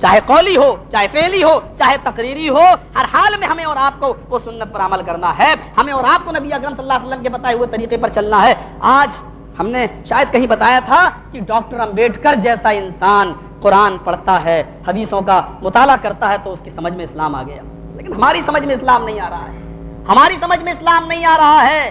Speaker 2: چاہے قولی ہو، چاہے فیلی ہو، چاہے تقریری ہو، ہر حال میں ہمیں اور آپ کو وہ سنت پر عمل کرنا ہے۔ ہمیں اور آپ کو نبی اکرم صلی اللہ علیہ وسلم کے بتائے ہوئے طریقے پر چلنا ہے۔ آج ہم نے شاید کہیں بتایا تھا کہ ڈاکٹر امبیڈکر جیسا انسان قرآن پڑھتا ہے، حدیثوں کا مطالعہ کرتا ہے تو اس کی سمجھ میں اسلام آ گیا۔ لیکن ہماری سمجھ میں اسلام نہیں آ رہا ہے۔ ہماری سمجھ میں اسلام نہیں آ رہا ہے۔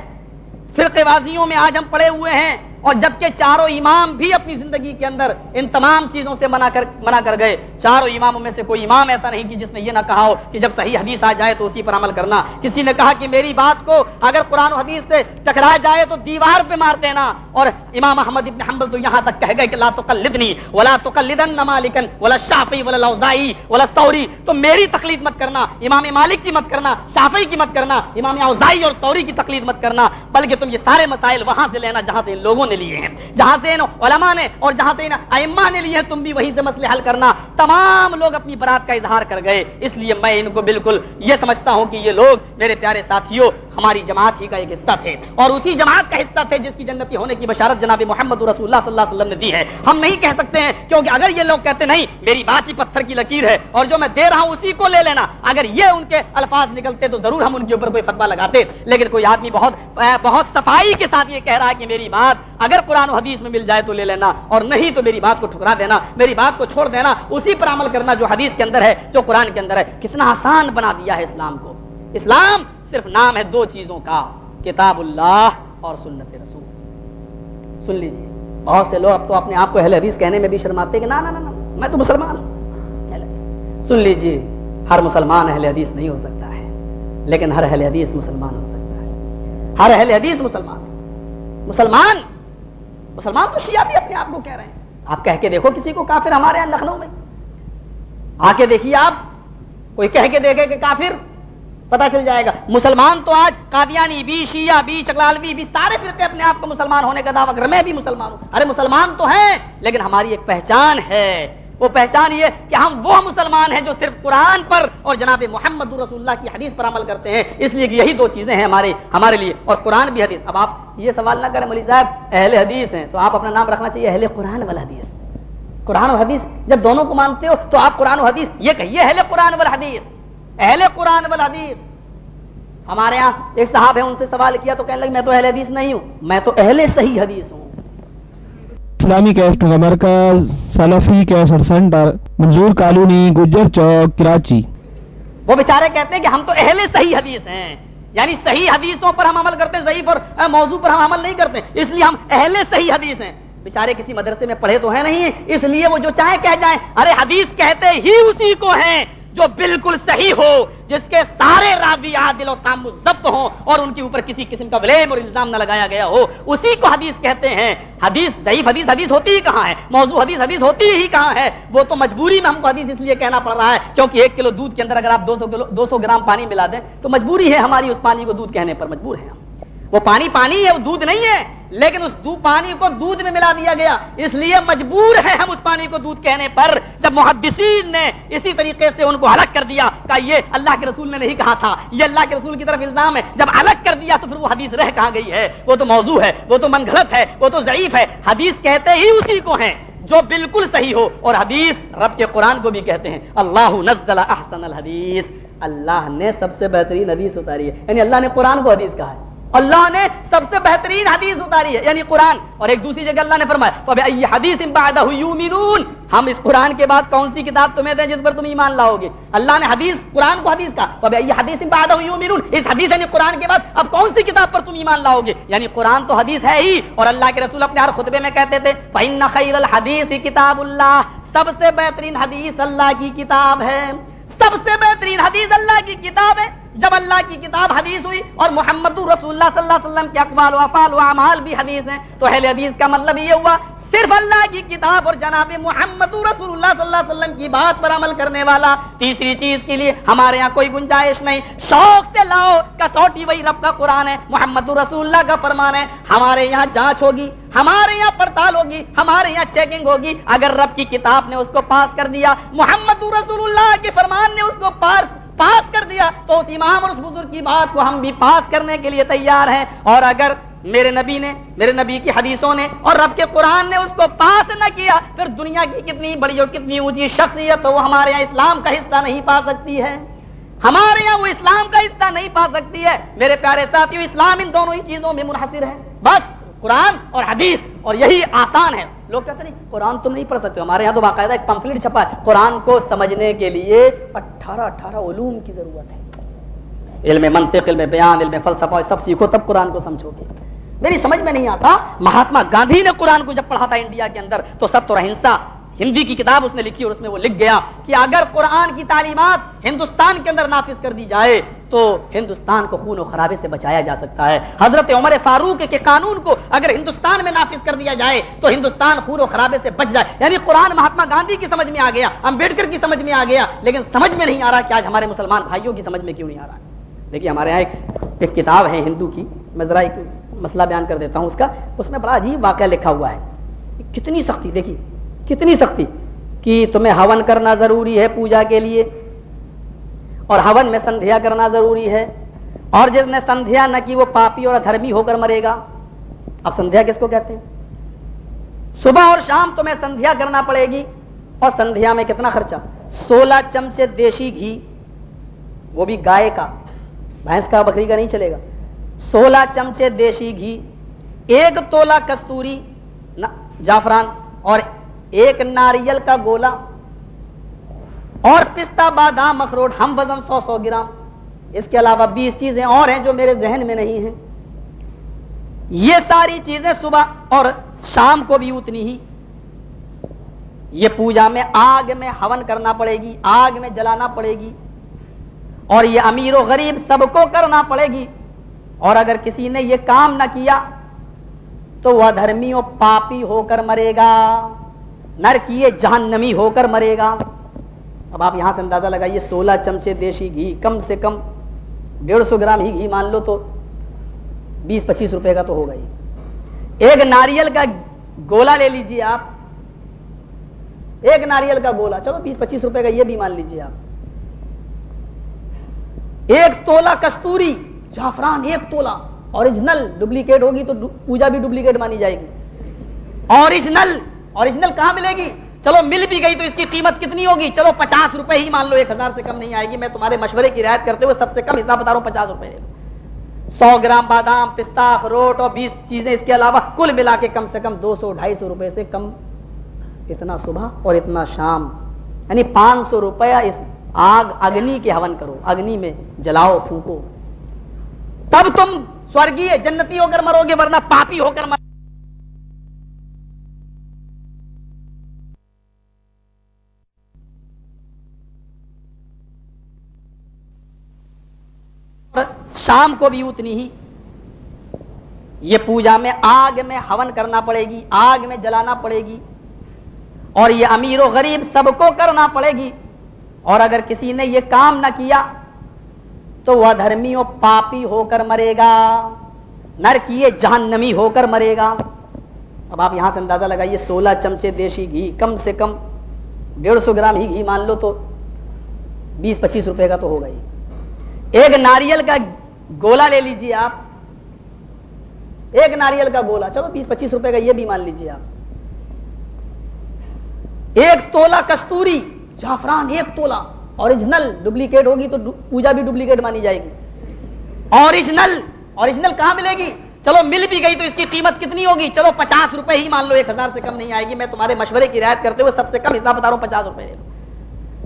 Speaker 2: فرقے بازیوں میں آج ہم پڑے ہوئے ہیں اور جبکہ چاروں امام بھی اپنی زندگی کے اندر ان تمام چیزوں سے منع کر منع کر گئے چاروں اماموں میں سے کوئی امام ایسا نہیں کہ جس نے یہ نہ کہا ہو کہ جب صحیح حدیث آ جائے تو اسی پر عمل کرنا۔ کسی نے کہا کہ میری بات کو اگر قرآن و حدیث سے ٹکرا جائے تو دیوار پہ مار دینا۔ اور امام احمد ابن حنبل تو یہاں تک کہہ گئے کہ لا تقلدنی ولا تقلدن مالکن ولا شافعی ولا لوزائی ولا ثوری۔ تو میری تقلید مت کرنا، امام مالک کی مت کرنا، شافعی کی مت کرنا، امام اوزائی اور ثوری کی تقلید مت کرنا۔ بلکہ تم یہ سارے مسائل وہاں سے لینا جہاں سے ان لوگوں نے لیے ہیں۔ جہاں جہاں سے علماء نے اور جہاں سے ان ائمہ نے لیے ہیں، تم بھی وہیں سے مسئلے حل کرنا۔ تمام لوگ اپنی برات کا اظہار کر گئے۔ اس لیے میں ان کو بالکل یہ سمجھتا ہوں کہ یہ لوگ میرے پیارے ساتھیوں، ہماری جماعت ہی کا ایک حصہ تھے۔ اور اسی جماعت کا حصہ تھے جس کی جنتی ہونے کی بشارت جناب محمد رسول اللہ صلی اللہ علیہ وسلم نے دی ہے۔ ہم نہیں کہہ سکتے ہیں کیونکہ اگر یہ لوگ کہتے نہیں، میری بات ہی پتھر کی لکیر ہے اور جو میں دے رہا ہوں اسی کو لے لینا۔ اگر یہ ان کے الفاظ نکلتے تو ضرور ہم ان کے اوپر کوئی فتوا لگاتے۔ لیکن کوئی آدمی بہت بہت صفائی کے ساتھ یہ کہہ رہا ہے کہ میری بات اگر قرآن و حدیث میں مل جائے تو لے لینا، اور نہیں تو میری بات کو ٹھکرا دینا، میری بات کو چھوڑ دینا، اسی پر عمل کرنا جو حدیث کے اندر ہے، جو قرآن کے اندر ہے، کتنا آسان بنا دیا ہے اسلام کو۔ اسلام صرف نام ہے دو چیزوں کا، کتاب اللہ اور سنت رسول۔ سن لیجیے بہت سے لوگ اب تو اپنے آپ کو اہل حدیث کہنے میں بھی شرماتے کہ نا نا نا میں تو مسلمان سن لیجیے ہر مسلمان اہل حدیث نہیں ہو سکتا ہے، لیکن ہر اہل حدیث مسلمان ہو سکتا ہے۔ ہر اہل حدیث مسلمان ہو سکتا ہے۔ مسلمان مسلمان تو شیعہ بھی اپنے آپ کو کہہ رہے ہیں۔ آپ کہہ کے دیکھو کسی کو کافر ہمارے یہاں لکھنؤ میں۔ آ کے دیکھیے آپ۔ کوئی کہہ کے دیکھے کہ کافر پتا چل جائے گا۔ مسلمان تو آج قادیانی بھی، شیعہ بھی، چکلالوی بھی، سارے فرقے اپنے آپ کو مسلمان ہونے کا دعویٰ کر میں بھی مسلمان ہوں۔ ارے مسلمان تو ہیں، لیکن ہماری ایک پہچان ہے۔ وہ پہچان یہ کہ ہم وہ مسلمان ہیں جو صرف قرآن پر اور جناب محمد رسول اللہ کی حدیث پر عمل کرتے ہیں۔ اس لیے کہ یہی دو چیزیں ہیں ہمارے ہمارے لیے۔ اور قرآن بھی حدیث۔ اب آپ یہ سوال نہ کریں ملی صاحب، اہل حدیث ہیں، تو آپ اپنا نام رکھنا چاہیے، اہل قرآن والا حدیث۔ قرآن و حدیث جب دونوں کو مانتے ہو تو آپ قرآن و حدیث یہ کہیے اہل قرآن والا حدیث اہل قرآن والا حدیث ہمارے یہاں ایک صاحب ہے ان سے سوال کیا تو کہنے لگے میں تو اہل حدیث نہیں ہوں میں تو اہل صحیح حدیث ہوں۔
Speaker 1: اسلامی کیسٹوں کا مرکز Salafi cassette centre Manzoor colony Gujjar Chowk Karachi.
Speaker 2: وہ بیچارے کہتے ہیں کہ ہم تو اہل صحیح حدیث ہیں۔ یعنی صحیح حدیثوں پر ہم عمل کرتے ہیں ضعیف اور موضوع پر ہم عمل نہیں کرتے اس لیے ہم اہل صحیح حدیث ہیں۔ بیچارے کسی مدرسے میں پڑھے تو ہیں نہیں، اس لیے وہ جو چاہے کہہ جائیں۔ ارے حدیث کہتے ہی اسی کو ہیں جو بالکل صحیح ہو، جس کے سارے راوی عادل و تام ضبط ہوں اور ان کے اوپر کسی قسم کا ولیم اور الزام نہ لگایا گیا ہو۔ اسی کو حدیث کہتے ہیں۔ حدیث ضعیف، حدیث حدیث ہوتی ہی کہاں ہے؟ موضوع حدیث حدیث ہوتی ہی کہاں ہے؟ وہ تو مجبوری میں ہم کو حدیث اس لیے کہنا پڑ رہا ہے، کیونکہ ایک کلو دودھ کے اندر اگر آپ دو سو کلو دو سو گرام پانی ملا دیں، تو مجبوری ہے ہماری اس پانی کو دودھ کہنے پر مجبور ہے ہم۔ وہ پانی پانی ہے، وہ دودھ نہیں ہے، لیکن اس دو پانی کو دودھ میں ملا دیا گیا۔ اس لیے مجبور ہے ہم اس پانی کو دودھ کہنے پر۔ جب محدثین نے اسی طریقے سے ان کو الگ کر دیا کہ یہ اللہ کے رسول نے نہیں کہا تھا، یہ اللہ کے رسول کی طرف الزام ہے۔ جب الگ کر دیا تو پھر وہ حدیث رہ کہاں گئی ہے؟ وہ تو موضوع ہے، وہ تو من گھڑت ہے، وہ تو ضعیف ہے۔ حدیث کہتے ہی اسی کو ہیں جو بالکل صحیح ہو۔ اور حدیث رب کے قرآن کو بھی کہتے ہیں۔ اللہ نزل احسن الحدیث۔ اللہ نے سب سے بہترین حدیث اتاری ہے۔ یعنی اللہ نے قرآن کو حدیث کہا ہے۔ اللہ نے سب سے بہترین حدیث اتاری ہے یعنی قرآن۔ اور ایک دوسری جگہ اللہ نے فرمایا حدیث ہم اس قرآن کے بعد کون سی کتاب تمہیں دیں جس پر تم ایمان لاؤ گے اللہ نے حدیث، قرآن کو حدیث کا حدیث اس حدیث یعنی قرآن کے بعد اب کون سی کتاب پر تم ایمان لاؤ گے یعنی قرآن تو حدیث ہے ہی۔ اور اللہ کے رسول اپنے ہر خطبے میں کہتے تھے، فَإِنَّ خَيْرَ الْحَدِيثِ کتاب اللہ سب سے بہترین حدیث اللہ کی کتاب ہے۔ سب سے بہترین حدیث اللہ کی کتاب ہے۔ جب اللہ کی کتاب حدیث ہوئی اور محمد رسول اللہ صلی اللہ علیہ وسلم کے اقوال و افعال و اعمال بھی حدیث ہیں، تو اہل حدیث کا مطلب یہ ہوا، صرف اللہ کی کتاب اور جناب محمد رسول اللہ صلی اللہ علیہ وسلم کی بات پر عمل کرنے والا تیسری چیز کے لیے ہمارے یہاں کوئی گنجائش نہیں۔ شوق سے لاؤ، کسوٹی وہی رب کا قرآن ہے، محمد رسول اللہ کا فرمان ہے۔ ہمارے یہاں جانچ ہوگی، ہمارے یہاں پڑتال ہوگی، ہمارے یہاں چیکنگ ہوگی۔ اگر رب کی کتاب نے اس کو پاس کر دیا، محمد رسول اللہ کے فرمان نے اس کو پاس پاس کر دیا تو اس امام اور اس بزرگ کی بات کو ہم بھی پاس کرنے کے لیے تیار ہیں اور اگر میرے نبی نے، میرے نبی کی حدیثوں نے اور رب کے قرآن نے اس کو پاس نہ کیا، پھر دنیا کی کتنی بڑی اور کتنی اونچی شخصیت وہ ہمارے یہاں اسلام کا حصہ نہیں پا سکتی ہے۔ ہمارے یہاں وہ اسلام کا حصہ نہیں پا سکتی ہے۔ میرے پیارے ساتھیوں اسلام ان دونوں ہی چیزوں میں منحصر ہے۔ بس قرآن اور حدیث اور یہی آسان ہے۔ لوگ کہتے نہیں، قرآن تم نہیں پڑھ سکتے ہمارے یہاں تو باقاعدہ ایک پمفلٹ چھپا ہے۔ قرآن کو سمجھنے کے لیے اٹھارہ اٹھارہ علوم کی ضرورت ہے۔ علم منطق، علم بیان، علم فلسفہ، سب سیکھو، تب قرآن کو سمجھو گے میری سمجھ میں نہیں آتا، مہاتما گاندھی نے قرآن کو جب پڑھا تھا انڈیا کے اندر، تو سب تو رہنسا ہندی کی کتاب اس نے لکھی اور اس میں وہ لکھ گیا کہ اگر قرآن کی تعلیمات ہندوستان کے اندر نافذ کر دی جائے تو ہندوستان کو خون و خرابے سے بچایا جا سکتا ہے۔ حضرت عمر فاروق کے قانون کو اگر ہندوستان میں نافذ کر دیا جائے تو ہندوستان خون و خرابے سے بچ جائے۔ یعنی قرآن مہاتما گاندھی کی سمجھ میں آ گیا، امبیڈکر کی سمجھ میں آ گیا، لیکن سمجھ میں نہیں آ رہا کہ آج ہمارے مسلمان بھائیوں کی سمجھ میں کیوں نہیں آ رہا دیکھیے، ہمارے یہاں ایک ایک کتاب ہے ہندو کی۔ میں ذرا ایک مسئلہ بیان کر دیتا ہوں اس کا۔ اس میں بڑا عجیب واقعہ لکھا ہوا ہے۔ کتنی سختی، دیکھیے، کتنی سختی کہ تمہیں ہون کرنا ضروری ہے پوجا کے لیے۔ اور ہون میں سندھیا کرنا ضروری ہے۔ اور جس نے سندھیا نہ کی، وہ پاپی اور دھرمی ہو کر مرے گا۔ اب سندھیا کس کو کہتے ہیں؟ صبح اور شام تمہیں سندھیا کرنا پڑے گی۔ اور سندھیا میں کتنا خرچہ؟ سولہ چمچے دیشی گھی، وہ بھی گائے کا۔ بھینس کا بکری کا نہیں چلے گا۔ سولہ چمچے دیشی گھی، ایک تولا کستوری جعفران، اور ایک ناریل کا گولا۔ اور پستہ بادام اخروٹ ہم وزن سو سو گرام۔ اس کے علاوہ بیس چیزیں اور ہیں جو میرے ذہن میں نہیں ہیں۔ یہ ساری چیزیں صبح اور شام کو بھی اتنی ہی۔ یہ پوجا میں آگ میں ہون کرنا پڑے گی، آگ میں جلانا پڑے گی۔ اور یہ امیر و غریب سب کو کرنا پڑے گی۔ اور اگر کسی نے یہ کام نہ کیا تو وہ دھرمی و پاپی ہو کر مرے گا، نر کیے جہنمی ہو کر مرے گا۔ اب آپ یہاں سے اندازہ لگائیے، سولہ چمچے دیشی گھی، کم سے کم ڈیڑھ سو گرام ہی گھی مان لو تو بیس پچیس روپے کا تو ہوگا ہی۔ ایک ناریل کا گولا لے لیجیے آپ۔ ایک ناریل کا گولا، چلو بیس پچیس روپے کا یہ بھی مان لیجیے آپ۔ ایک تولا کستوری جعفران، ایک تولا۔ اوریجنل ڈپلیکیٹ ہوگی تو پوجا بھی ڈپلیکیٹ مانی جائے گی۔ اوریجنل اوریجنل کہاں ملے گی؟ چلو مل بھی گئی تو اس کی قیمت کتنی ہوگی؟ چلو پچاس روپے ہی مان لو، ایک ہزار سے کم نہیں آئے گی۔ میں تمہارے مشورے کی رعایت کرتے ہوئے سب سے کم حساب بتا رہا ہوں پچاس روپے سو گرام بادام، پستہ اخروٹ اور بیس چیزیں اس کے علاوہ کل ملا کے کم سے کم دو سو ڈھائی سو روپے سے کم۔ اتنا صبح اور اتنا شام۔ یعنی پانچ سو روپیہ اس آگ، اگنی کے ہون کرو۔ اگنی میں جلاؤ، پھونکو۔ تب تم سورگی جنتی ہو کر مرو گے، ورنہ پاپی ہو کر مرو شام کو بھی اتنی ہی۔ یہ پوجا میں آگ میں ہون کرنا پڑے گی، آگ میں جلانا پڑے گی۔ اور یہ امیر و غریب سب کو کرنا پڑے گی۔ اور اگر کسی نے یہ کام نہ کیا، تو وہ دھرمی و پاپی ہو کر مرے گا۔ نر کیے جہنمی ہو کر مرے گا۔ اب آپ یہاں سے اندازہ لگائیے، سولہ چمچے دیشی گھی، کم سے کم ڈیڑھ سو گرام ہی گھی مان لو تو بیس پچیس روپے کا تو ہوگا ہی۔ ایک ناریل کا گولا لے لیجیے آپ۔ ایک ناریل کا گولا۔ چلو بیس پچیس روپے کا یہ بھی مان لیجیے آپ۔ ایک تولا کستوری جعفران، ایک تولا۔ اوریجنل ڈپلیکیٹ ہوگی تو پوجا بھی ڈپلیکیٹ مانی جائے گی۔ اوریجنل اوریجنل کہاں ملے گی؟ چلو مل بھی گئی تو اس کی قیمت کتنی ہوگی؟ چلو پچاس روپے ہی مان لو، ایک ہزار سے کم نہیں آئے گی۔ میں تمہارے مشورے کی رعایت کرتے ہوئے سب سے کم حساب بتا رہا ہوں پچاس روپے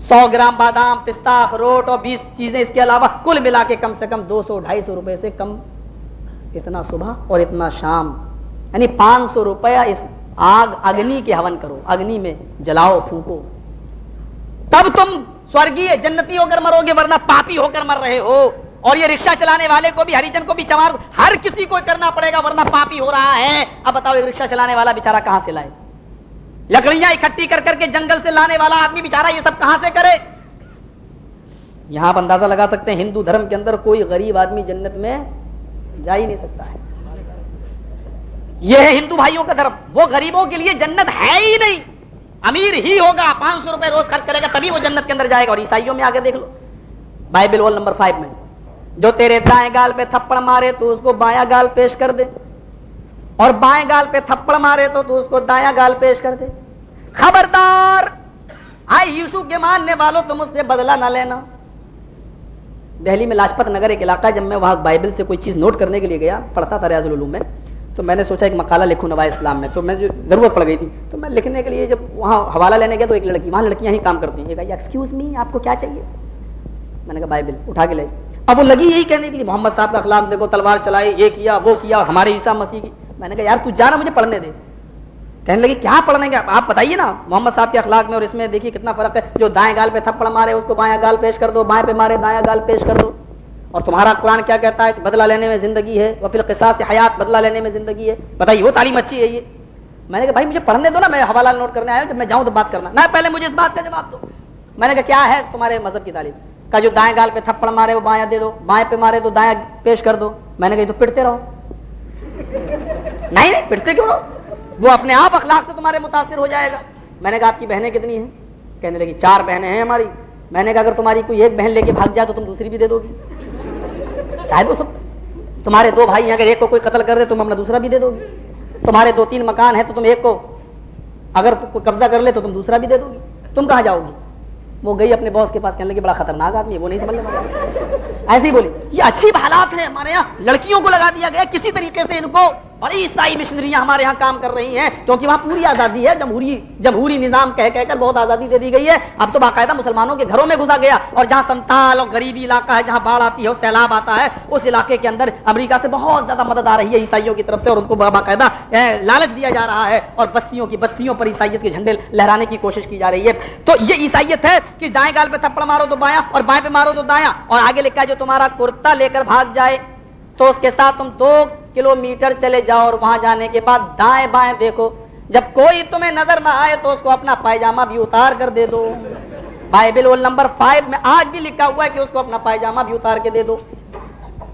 Speaker 2: سو گرام بادام پستہ اخروٹ اور بیس چیزیں اس کے علاوہ کل ملا کے کم سے کم دو سو ڈھائی سو روپے سے کم اتنا صبح اور اتنا شام۔ یعنی پانچ سو روپیہ اس آگ، اگنی کے ہون کرو، اگنی میں جلاؤ، پھونکو۔ تب تم سورگی جنتی ہو کر مرو گے، ورنہ پاپی ہو کر مر رہے ہو۔ اور یہ رکشا چلانے والے کو بھی ہریجن کو بھی چمار، ہر کسی کو کرنا پڑے گا، ورنہ پاپی ہو رہا ہے۔ اب بتاؤ، ایک رکشا چلانے والا بےچارا کہاں سے لائے؟ لکڑیاں اکٹھی کر کر کے جنگل سے لانے والا آدمی بےچارا یہ سب کہاں سے کرے؟ یہاں آپ اندازہ لگا سکتے ہیں ہندو دھرم کے اندر کوئی غریب آدمی جنت میں جا ہی نہیں سکتا ہے۔ یہ ہے ہندو بھائیوں کا دھرم۔ وہ غریبوں کے لیے جنت ہے ہی نہیں۔ امیر ہی ہوگا پانچ سو روپے روز خرچ کرے گا، تبھی وہ جنت کے اندر جائے گا۔ اور عیسائیوں میں آگے دیکھ لو۔ بائبل وال نمبر فائیو میں۔ جو تیرے دائیں گال پہ تھپڑ مارے تو اس کو بایاں گال پیش کر دے۔ اور بائیں گال پہ تھپڑ مارے تو تو اس کو دایاں گال پیش کر دے۔ خبردار! آئی یوشو کے ماننے والوں تم اس سے بدلہ نہ لینا۔ دہلی میں لاجپت نگر ایک علاقہ جب میں وہاں بائبل سے کوئی چیز نوٹ کرنے کے لیے گیا، پڑھتا تھا ریاض العلوم میں۔ تو میں نے سوچا ایک مقالہ لکھوں نواز اسلام میں۔ تو میں جو ضرورت پڑ گئی تھی، تو میں لکھنے کے لیے جب وہاں حوالہ لینے گیا تو ایک لڑکی، وہاں لڑکیاں ہی کام کرتی ہیں۔ ایکسکیوز می آپ کو کیا چاہیے؟ میں نے کہا، بائبل، اٹھا کے لائی اب وہ لگی یہی کہنے کے لیے، محمد صاحب کا اخلاق دیکھو، تلوار چلائی یہ کیا، وہ کیا، ہمارے عیسیٰ مسیح کی میں نے کہا، یار، تو جانا مجھے پڑھنے دے. کہنے لگی کیا پڑھنے گا آپ بتائیے نا، محمد صاحب کے اخلاق میں اور اس میں دیکھیے کتنا فرق ہے۔ جو دائیں گال پہ تھپڑ مارے، اس کو بایاں گال پیش کر دو، بائیں پہ مارے دایاں گال پیش کر دو۔ اور تمہارا قرآن کیا کہتا ہے کہ بدلہ لینے میں زندگی ہے، وہ پھر قصاص سے حیات بدلہ لینے میں زندگی ہے۔ بتائیے، وہ تعلیم اچھی ہے یہ؟ میں نے کہا، بھائی، مجھے پڑھنے دو نا، میں حوالہ نوٹ کرنے آیا ہوں، جب میں جاؤں تو بات کرنا۔ نہ، پہلے مجھے اس بات کا جواب دو۔ میں نے کہا، کیا ہے تمہارے مذہب کی تعلیم؟ کا جو دائیں گال پہ تھپڑ مارے، وہ بایاں دے دو، بائیں پہ مارے تو دایاں پیش کر دو۔ میں نے کہا تو پڑھتے رہو۔ نہیں نہیں پڑھتے کیوں؟ وہ اپنے آپ اخلاق سے تمہارے متاثر ہو جائے گا۔ میں نے کہا، آپ کی بہنیں کتنی ہیں؟ کہنے لگی، چار بہنیں ہیں ہماری۔ میں نے کہا، اگر تمہاری کوئی ایک بہن لے کے بھاگ جائے تو تم دوسری بھی دے دو گی۔ شاید وہ سب تمہارے دو بھائی اگر ایک کو کوئی قتل کر دے تم اپنا دوسرا بھی دے دو گی۔ تمہارے دو تین مکان ہیں تو تم ایک کو اگر قبضہ کر لے تو تم دوسرا بھی دے دو گی۔ تم کہاں جاؤ گی؟ وہ گئی اپنے باس کے پاس، کہنے لگی، بڑا خطرناک آدمی ہے، وہ نہیں سمجھ ایسے ہی بولی، یہ اچھی حالات ہیں ہمارے یہاں، لڑکیوں کو لگا دیا گیا کسی طریقے سے ان کو۔ اور عیسائی مشنریاں ہمارے یہاں کام کر رہی ہیں، کیونکہ وہاں پوری آزادی ہے، جمہوری جمہوری نظام کہہ کہہ کر بہت آزادی دے دی گئی ہے۔ اب تو باقاعدہ مسلمانوں کے گھروں میں گھسا گیا اور جہاں سنتال اور غریبی علاقہ ہے، جہاں باڑھ آتی ہے سیلاب آتا ہے، اس علاقے کے اندر امریکہ سے بہت زیادہ مدد آ رہی ہے عیسائیوں کی طرف سے اور ان کو باقاعدہ لالچ دیا جا رہا ہے اور بستیوں کی بستیوں پر عیسائیت کے جھنڈے لہرانے کی کوشش کی جا رہی ہے۔ تو یہ عیسائیت ہے کہ دائیں گال پہ تھپڑ مارو تو بایاں اور بائیں پہ مارو تو دایاں اور آگے لکھا ہے جو تمہارا کرتا لے کر بھاگ جائے تو اس کے ساتھ تم دو کلو میٹر چلے جاؤ اور وہاں جانے کے بعد دائیں بائیں دیکھو۔ جب کوئی تمہیں نظر نہ آئے تو اس کو اپنا پائجامہ بھی اتار کر دے دو۔ بائبل نمبر فائیو میں آج بھی لکھا ہوا ہے کہ اس کو اپنا پائجامہ بھی اتار کے دے دو۔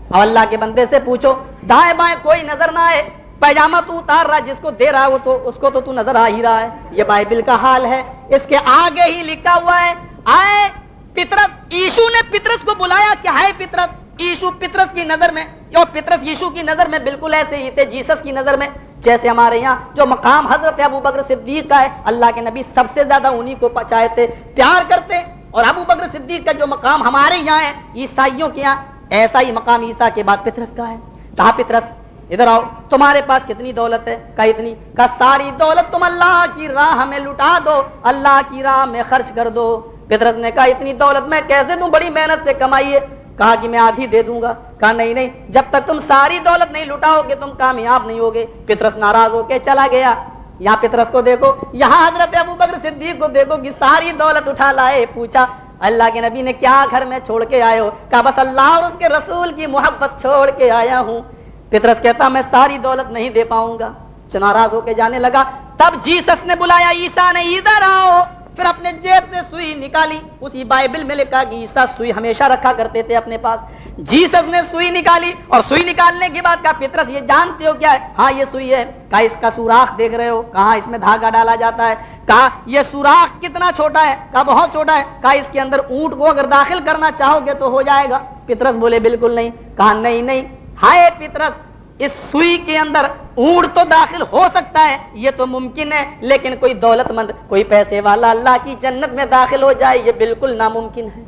Speaker 2: اور اللہ کے بندے سے پوچھو، دائیں بائیں کوئی نظر نہ آئے پیجامہ تو اتار رہا جس کو دے رہا وہ تو، اس کو تو تو نظر آ ہی رہا ہے۔ یہ بائبل کا حال ہے۔ اس کے آگے ہی لکھا ہوا ہے، آئے پترس ایشو نے پترس کو بلایا کہ ہے پترس ایشو پترس کی نظر میں اور پترس یشو کی نظر میں بالکل ایسے ہی تھے، جیسس کی نظر میں، جیسے ہمارے یہاں جو مقام حضرت ابو بکر صدیق کا ہے، اللہ کے نبی سب سے زیادہ انہی کو چاہتے پیار کرتے، اور ابو بکر صدیق کا جو مقام ہمارے یہاں ہے، عیسائیوں کے یہاں، ایسا ہی مقام عیسا کے بعد پترس کا ہے۔ کہا پترس ادھر آؤ، تمہارے پاس کتنی دولت ہے؟ کہا اتنی، کہا ساری دولت تم اللہ کی راہ میں لٹا دو، اللہ کی راہ میں خرچ کر دو۔ پترس نے کہا، اتنی دولت میں کیسے دوں؟ بڑی محنت سے کمائی ہے۔ کہا کہ میں آدھی دے دوں گا۔ کہا، نہیں نہیں، جب تک تم ساری دولت نہیں لٹاؤ گے، تم کامیاب نہیں ہوگے۔ پترس ناراض ہو کے چلا گیا۔ یہاں پترس کو دیکھو، یہاں حضرت ابو بکر صدیق کو دیکھو کہ ساری دولت اٹھا لائے، پوچھا، اللہ کے نبی نے کیا گھر میں چھوڑ کے آئے ہو؟ کہا، بس اللہ اور اس کے رسول کی محبت چھوڑ کے آیا ہوں۔ پترس کہتا، میں ساری دولت نہیں دے پاؤں گا۔ ناراض ہو کے جانے لگا۔ تب جیسس نے بلایا عیسا نے، ادھر آؤ۔ پھر اپنے جیب سے سوئی نکالی، اسی بائبل میں لکھا کہ عیسا سوئی ہمیشہ رکھا کرتے تھے اپنے پاس۔ جیسس نے سوئی نکالی اور سوئی نکالنے کے بعد کہا، پترس، یہ جانتے ہو کیا ہے؟ ہاں یہ سوئی ہے۔ کہا، اس کا سوراخ دیکھ رہے ہو۔ کہاں اس میں دھاگا ڈالا جاتا ہے۔ کہا، یہ سوراخ کتنا چھوٹا ہے؟ کہا، بہت چھوٹا ہے۔ کہا، اس کے اندر اونٹ کو اگر داخل کرنا چاہو گے تو ہو جائے گا۔ پترس بولے، بالکل نہیں۔ کہا، نہیں نہیں۔ ہائے پترس اس سوئی کے اندر اونٹ تو داخل ہو سکتا ہے، یہ تو ممکن ہے، لیکن کوئی دولت مند، کوئی پیسے والا اللہ کی جنت میں داخل ہو جائے، یہ بالکل ناممکن ہے۔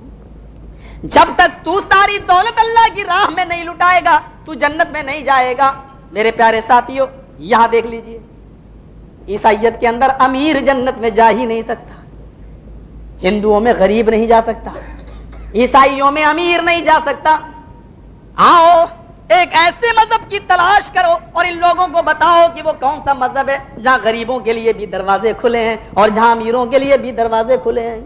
Speaker 2: جب تک تو ساری دولت اللہ کی راہ میں نہیں لٹائے گا، تو جنت میں نہیں جائے گا۔ میرے پیارے ساتھیوں یہاں دیکھ لیجیے۔ عیسائیت کے اندر امیر جنت میں جا ہی نہیں سکتا۔ ہندوؤں میں غریب نہیں جا سکتا۔ عیسائیوں میں امیر نہیں جا سکتا۔ آؤ ایک ایسے مذہب کی تلاش کرو اور ان لوگوں کو بتاؤ کہ وہ کون سا مذہب ہے جہاں غریبوں کے لیے بھی دروازے کھلے ہیں اور جہاں امیروں کے لیے بھی دروازے کھلے ہیں۔